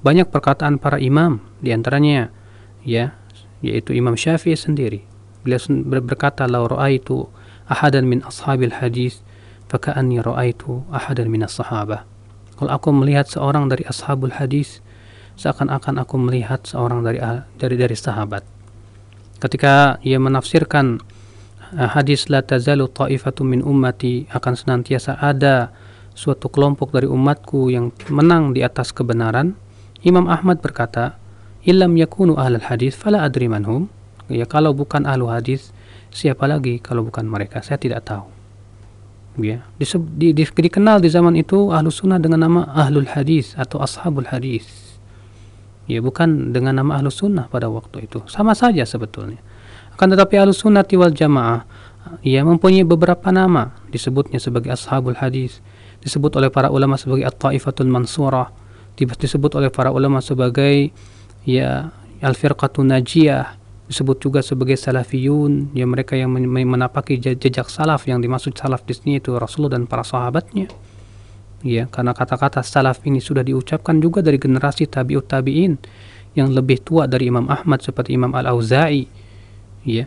banyak perkataan para imam di antaranya ya yaitu Imam Syafi'i sendiri. Beliau berkata la ra'aitu ahadan min ashabil hadis faka'anni ra'aitu ahadan min as-sahabah. Kalau aku melihat seorang dari ashabul hadis seakan-akan aku melihat seorang dari dari dari sahabat. Ketika ia menafsirkan hadis la tazalu ta'ifatu min ummati akan senantiasa ada suatu kelompok dari umatku yang menang di atas kebenaran, Imam Ahmad berkata, "Illam yakunu ahlul hadis fala adri manhum." Ya kalau bukan ahlu hadis, siapa lagi kalau bukan mereka? Saya tidak tahu. Ya, di, di, di, dikenal di zaman itu ahlu sunnah dengan nama ahlul hadis atau ashabul hadis. Ya, bukan dengan nama ahlu sunnah pada waktu itu. Sama saja sebetulnya. Akan tetapi ahlu sunnah wal jamaah ia mempunyai beberapa nama disebutnya sebagai ashabul hadis disebut oleh para ulama sebagai at-taifatul mansurah disebut oleh para ulama sebagai ya al-firqatun najiyah disebut juga sebagai salafiyun ya mereka yang menapaki jejak salaf yang dimaksud salaf di sini itu Rasulullah dan para sahabatnya. Ya karena kata-kata salaf ini sudah diucapkan juga dari generasi tabiut tabiin yang lebih tua dari Imam Ahmad seperti Imam Al-Auza'i. Ya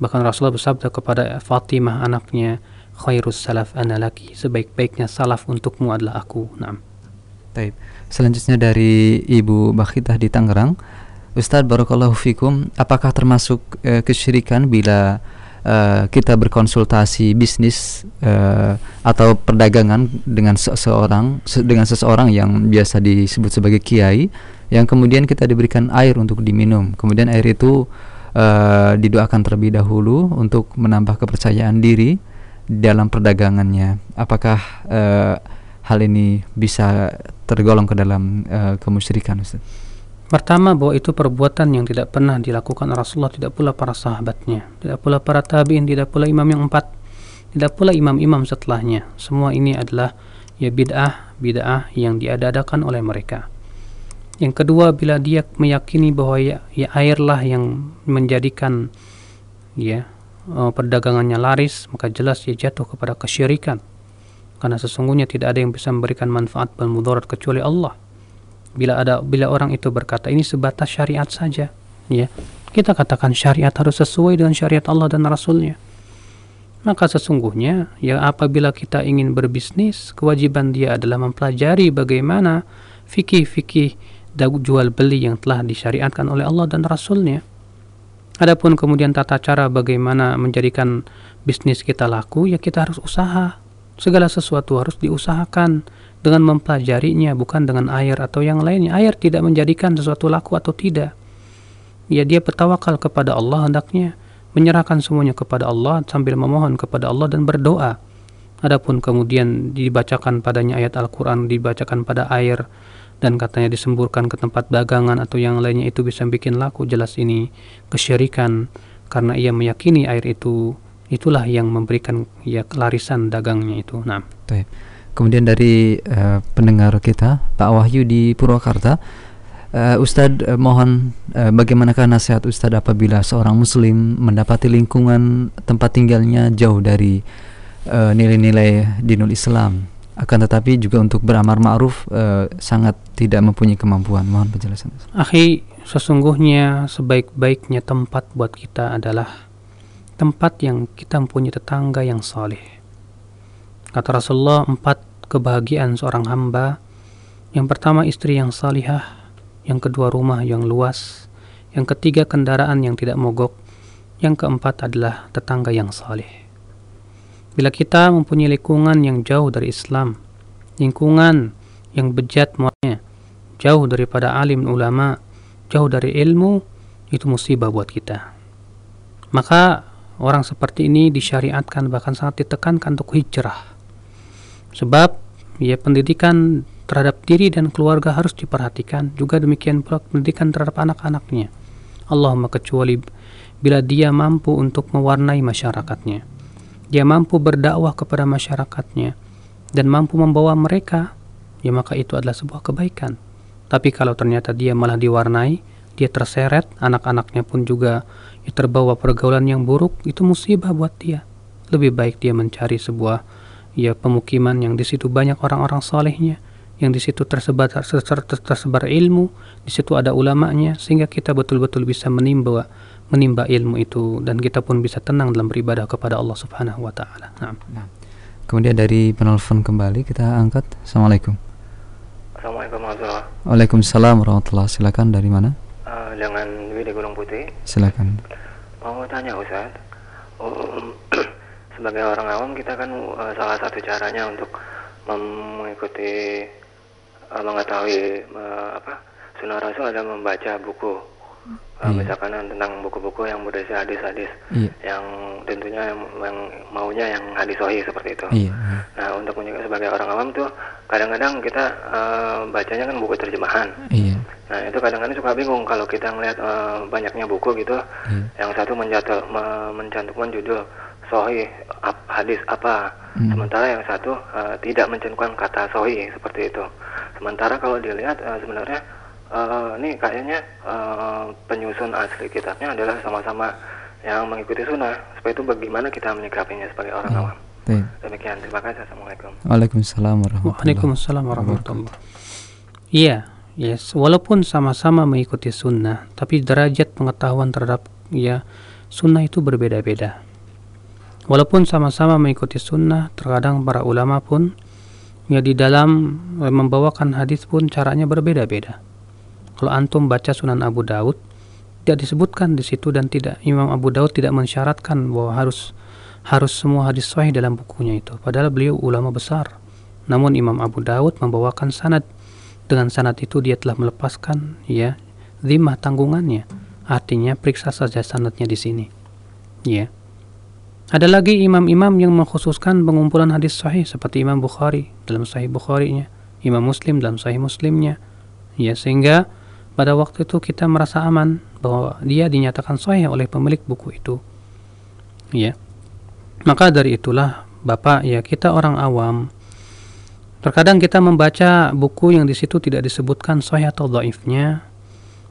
bahkan Rasulullah bersabda kepada Fatimah anaknya khairus salaf ana laki sebaik-baiknya salaf untukmu adalah aku. Naam. Taib. Selanjutnya dari Ibu Bakhitah di Tangerang. Ustadz Barakallahu Fikum, apakah termasuk uh, kesyirikan bila uh, kita berkonsultasi bisnis uh, atau perdagangan dengan seseorang se dengan seseorang yang biasa disebut sebagai kiai yang kemudian kita diberikan air untuk diminum. Kemudian air itu uh, didoakan terlebih dahulu untuk menambah kepercayaan diri dalam perdagangannya. Apakah uh, hal ini bisa tergolong ke dalam uh, kemusyrikan Ustaz? Pertama bahwa itu perbuatan yang tidak pernah dilakukan Rasulullah, tidak pula para sahabatnya, tidak pula para tabiin, tidak pula imam yang empat, tidak pula imam-imam setelahnya. Semua ini adalah ya bid'ah, bid'ah yang diadakan oleh mereka. Yang kedua, bila dia meyakini bahwa ya, ya airlah yang menjadikan ya uh, perdagangannya laris, maka jelas dia jatuh kepada kesyirikan. Karena sesungguhnya tidak ada yang bisa memberikan manfaat dan mudarat kecuali Allah. Bila ada bila orang itu berkata ini sebatas syariat saja ya kita katakan syariat harus sesuai dengan syariat Allah dan Rasulnya. Maka sesungguhnya ya apabila kita ingin berbisnis kewajiban dia adalah mempelajari bagaimana fikih-fikih jual beli yang telah disyariatkan oleh Allah dan Rasulnya Adapun kemudian tata cara bagaimana menjadikan bisnis kita laku ya kita harus usaha Segala sesuatu harus diusahakan dengan mempelajarinya bukan dengan air atau yang lainnya. Air tidak menjadikan sesuatu laku atau tidak. Ya dia bertawakal kepada Allah hendaknya menyerahkan semuanya kepada Allah sambil memohon kepada Allah dan berdoa. Adapun kemudian dibacakan padanya ayat Al-Quran, dibacakan pada air, dan katanya disemburkan ke tempat dagangan atau yang lainnya itu bisa bikin laku. Jelas ini kesyirikan karena ia meyakini air itu itulah yang memberikan ya larisan dagangnya itu. Nah. Baik. Kemudian dari uh, pendengar kita Pak Wahyu di Purwakarta, uh, Ustadz uh, mohon uh, bagaimanakah nasihat Ustadz apabila seorang Muslim mendapati lingkungan tempat tinggalnya jauh dari nilai-nilai uh, dinul Islam, akan tetapi juga untuk beramar ma'ruf uh, sangat tidak mempunyai kemampuan. Mohon penjelasan. Akhi, sesungguhnya sebaik-baiknya tempat buat kita adalah tempat yang kita mempunyai tetangga yang saleh. Kata Rasulullah, empat kebahagiaan seorang hamba. Yang pertama istri yang salihah, yang kedua rumah yang luas, yang ketiga kendaraan yang tidak mogok, yang keempat adalah tetangga yang saleh. Bila kita mempunyai lingkungan yang jauh dari Islam, lingkungan yang bejat muatnya, jauh daripada alim ulama, jauh dari ilmu, itu musibah buat kita. Maka orang seperti ini disyariatkan bahkan sangat ditekankan untuk hijrah. Sebab ya pendidikan terhadap diri dan keluarga harus diperhatikan, juga demikian pula pendidikan terhadap anak-anaknya. Allahumma kecuali bila dia mampu untuk mewarnai masyarakatnya. Dia mampu berdakwah kepada masyarakatnya dan mampu membawa mereka, ya maka itu adalah sebuah kebaikan. Tapi kalau ternyata dia malah diwarnai, dia terseret, anak-anaknya pun juga ya, terbawa pergaulan yang buruk itu musibah buat dia lebih baik dia mencari sebuah ya pemukiman yang di situ banyak orang-orang solehnya yang di situ tersebar tersebar, ilmu di situ ada ulamanya sehingga kita betul-betul bisa menimba menimba ilmu itu dan kita pun bisa tenang dalam beribadah kepada Allah Subhanahu wa taala. Nah. nah. Kemudian dari penelpon kembali kita angkat. Assalamualaikum. Assalamualaikum warahmatullahi Waalaikumsalam warahmatullahi Silakan dari mana? Uh, dengan Dwi di Gunung Putih. Silakan. Mau tanya Ustaz, um, sebagai orang awam kita kan uh, salah satu caranya untuk mengikuti uh, mengetahui uh, apa sunnah Rasul adalah membaca buku uh, iya. misalkan tentang buku-buku yang berisi hadis-hadis iya. yang tentunya yang, yang maunya yang hadis sahih seperti itu. Iya. Nah untuk sebagai orang awam tuh kadang-kadang kita uh, bacanya kan buku terjemahan. Iya. Nah itu kadang-kadang suka bingung kalau kita ngelihat uh, banyaknya buku gitu, iya. yang satu menjatuh, me mencantumkan judul sahih hadis apa, hmm. sementara yang satu uh, tidak mencantumkan kata sahih seperti itu. Sementara kalau dilihat uh, sebenarnya uh, ini kayaknya uh, penyusun asli kitabnya adalah sama-sama yang mengikuti sunnah. Supaya itu bagaimana kita menyikapinya sebagai orang hmm. awam. Baik. Demikian. Terima kasih. Assalamualaikum. Waalaikumsalam warahmatullahi Waalaikumsalam warahmatullahi Iya, yes. Walaupun sama-sama mengikuti sunnah, tapi derajat pengetahuan terhadap ya sunnah itu berbeda-beda. Walaupun sama-sama mengikuti sunnah, terkadang para ulama pun ya di dalam eh, membawakan hadis pun caranya berbeda-beda. Kalau antum baca Sunan Abu Daud tidak disebutkan di situ dan tidak Imam Abu Daud tidak mensyaratkan bahwa harus harus semua hadis sahih dalam bukunya itu. Padahal beliau ulama besar. Namun Imam Abu Daud membawakan sanad dengan sanad itu dia telah melepaskan ya zimah tanggungannya. Artinya periksa saja sanadnya di sini. Ya. Ada lagi imam-imam yang mengkhususkan pengumpulan hadis sahih seperti Imam Bukhari dalam Sahih Bukhari-nya, Imam Muslim dalam Sahih Muslimnya. Ya, sehingga pada waktu itu kita merasa aman bahwa dia dinyatakan sahih oleh pemilik buku itu. Ya. Maka dari itulah Bapak ya kita orang awam terkadang kita membaca buku yang di situ tidak disebutkan sahih atau dhaifnya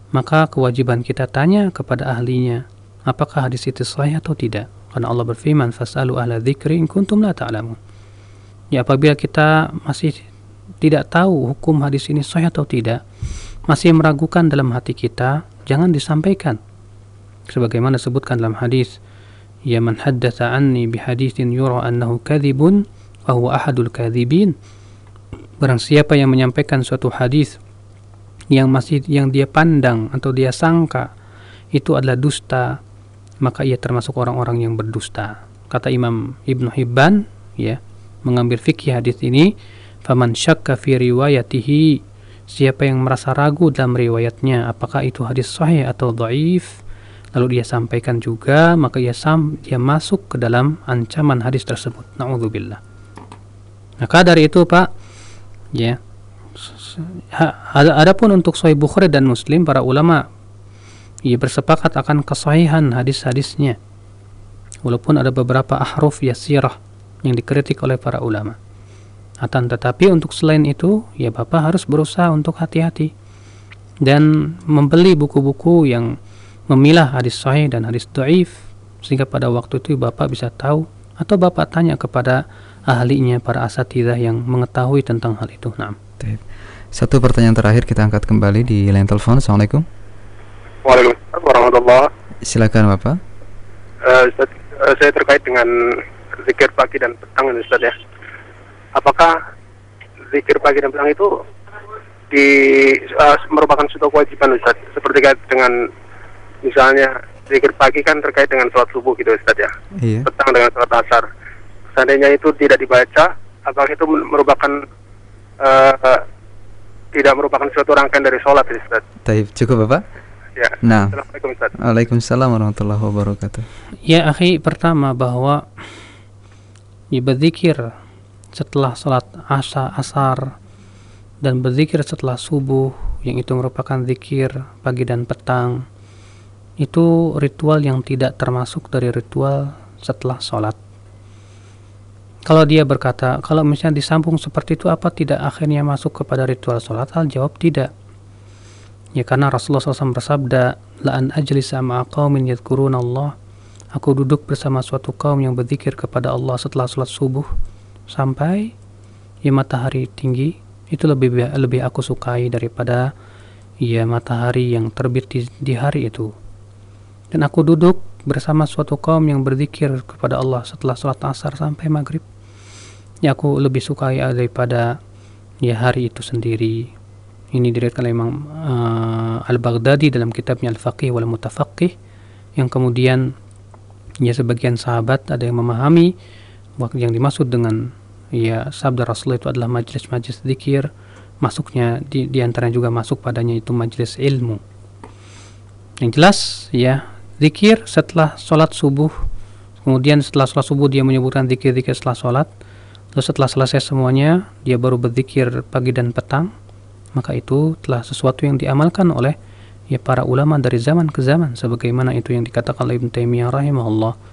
maka kewajiban kita tanya kepada ahlinya apakah hadis itu sahih atau tidak karena Allah berfirman, "Fas'alu ahla dzikri in kuntum la ta'lamun." Ya apabila kita masih tidak tahu hukum hadis ini sahih atau tidak, masih meragukan dalam hati kita, jangan disampaikan. Sebagaimana disebutkan dalam hadis, "Ya man haddatsa anni bi haditsin yura annahu kadzibun fa huwa ahadul kadzibin." Barang siapa yang menyampaikan suatu hadis yang masih yang dia pandang atau dia sangka itu adalah dusta, maka ia termasuk orang-orang yang berdusta. Kata Imam Ibnu Hibban, ya, mengambil fikih hadis ini, faman syakka fi riwayatihi, siapa yang merasa ragu dalam riwayatnya apakah itu hadis sahih atau dhaif, lalu dia sampaikan juga, maka ia sam dia masuk ke dalam ancaman hadis tersebut. Nauzubillah. Maka dari itu, Pak, ya, adapun untuk Sahih Bukhari dan Muslim para ulama ia bersepakat akan kesahihan hadis-hadisnya walaupun ada beberapa ahruf yasirah yang dikritik oleh para ulama akan tetapi untuk selain itu ya Bapak harus berusaha untuk hati-hati dan membeli buku-buku yang memilah hadis sahih dan hadis dhaif sehingga pada waktu itu Bapak bisa tahu atau Bapak tanya kepada ahlinya para asatidah yang mengetahui tentang hal itu. Nah. Satu pertanyaan terakhir kita angkat kembali di line telepon. Assalamualaikum. Waalaikumsalam warahmatullahi Silakan Bapak. Uh, Ustaz, uh, saya terkait dengan zikir pagi dan petang ini Ustaz ya. Apakah zikir pagi dan petang itu di uh, merupakan suatu kewajiban Ustaz? Seperti dengan misalnya zikir pagi kan terkait dengan sholat subuh gitu Ustaz ya. Iya. Petang dengan sholat asar. Seandainya itu tidak dibaca, apakah itu merupakan uh, tidak merupakan suatu rangkaian dari sholat Ustaz? Taib, cukup Bapak? Ya. Nah. Assalamualaikum Ustaz. Waalaikumsalam warahmatullahi wabarakatuh. Ya, akhi, pertama bahwa ya berzikir setelah salat asa asar dan berzikir setelah subuh yang itu merupakan zikir pagi dan petang itu ritual yang tidak termasuk dari ritual setelah sholat kalau dia berkata kalau misalnya disambung seperti itu apa tidak akhirnya masuk kepada ritual sholat hal jawab tidak. Ya karena Rasulullah SAW bersabda, La an ajlisa ma'a qawmin yadhkuruna Allah. Aku duduk bersama suatu kaum yang berzikir kepada Allah setelah sholat subuh sampai ya matahari tinggi. Itu lebih lebih aku sukai daripada ya matahari yang terbit di, di hari itu. Dan aku duduk bersama suatu kaum yang berzikir kepada Allah setelah sholat asar sampai maghrib. Ya aku lebih sukai daripada ya hari itu sendiri ini diriwayatkan oleh Imam uh, Al-Baghdadi dalam kitabnya Al-Faqih wal Mutafaqih yang kemudian ya sebagian sahabat ada yang memahami yang dimaksud dengan ya sabda Rasulullah itu adalah majlis-majlis zikir. Masuknya di, di antaranya juga masuk padanya itu majlis ilmu. Yang jelas ya zikir setelah sholat subuh. Kemudian setelah sholat subuh dia menyebutkan zikir-zikir setelah sholat. Lalu setelah selesai semuanya dia baru berzikir pagi dan petang. Maka itu telah sesuatu yang diamalkan oleh ya para ulama dari zaman ke zaman. Sebagaimana itu yang dikatakan oleh Ibn Taimiyah rahimahullah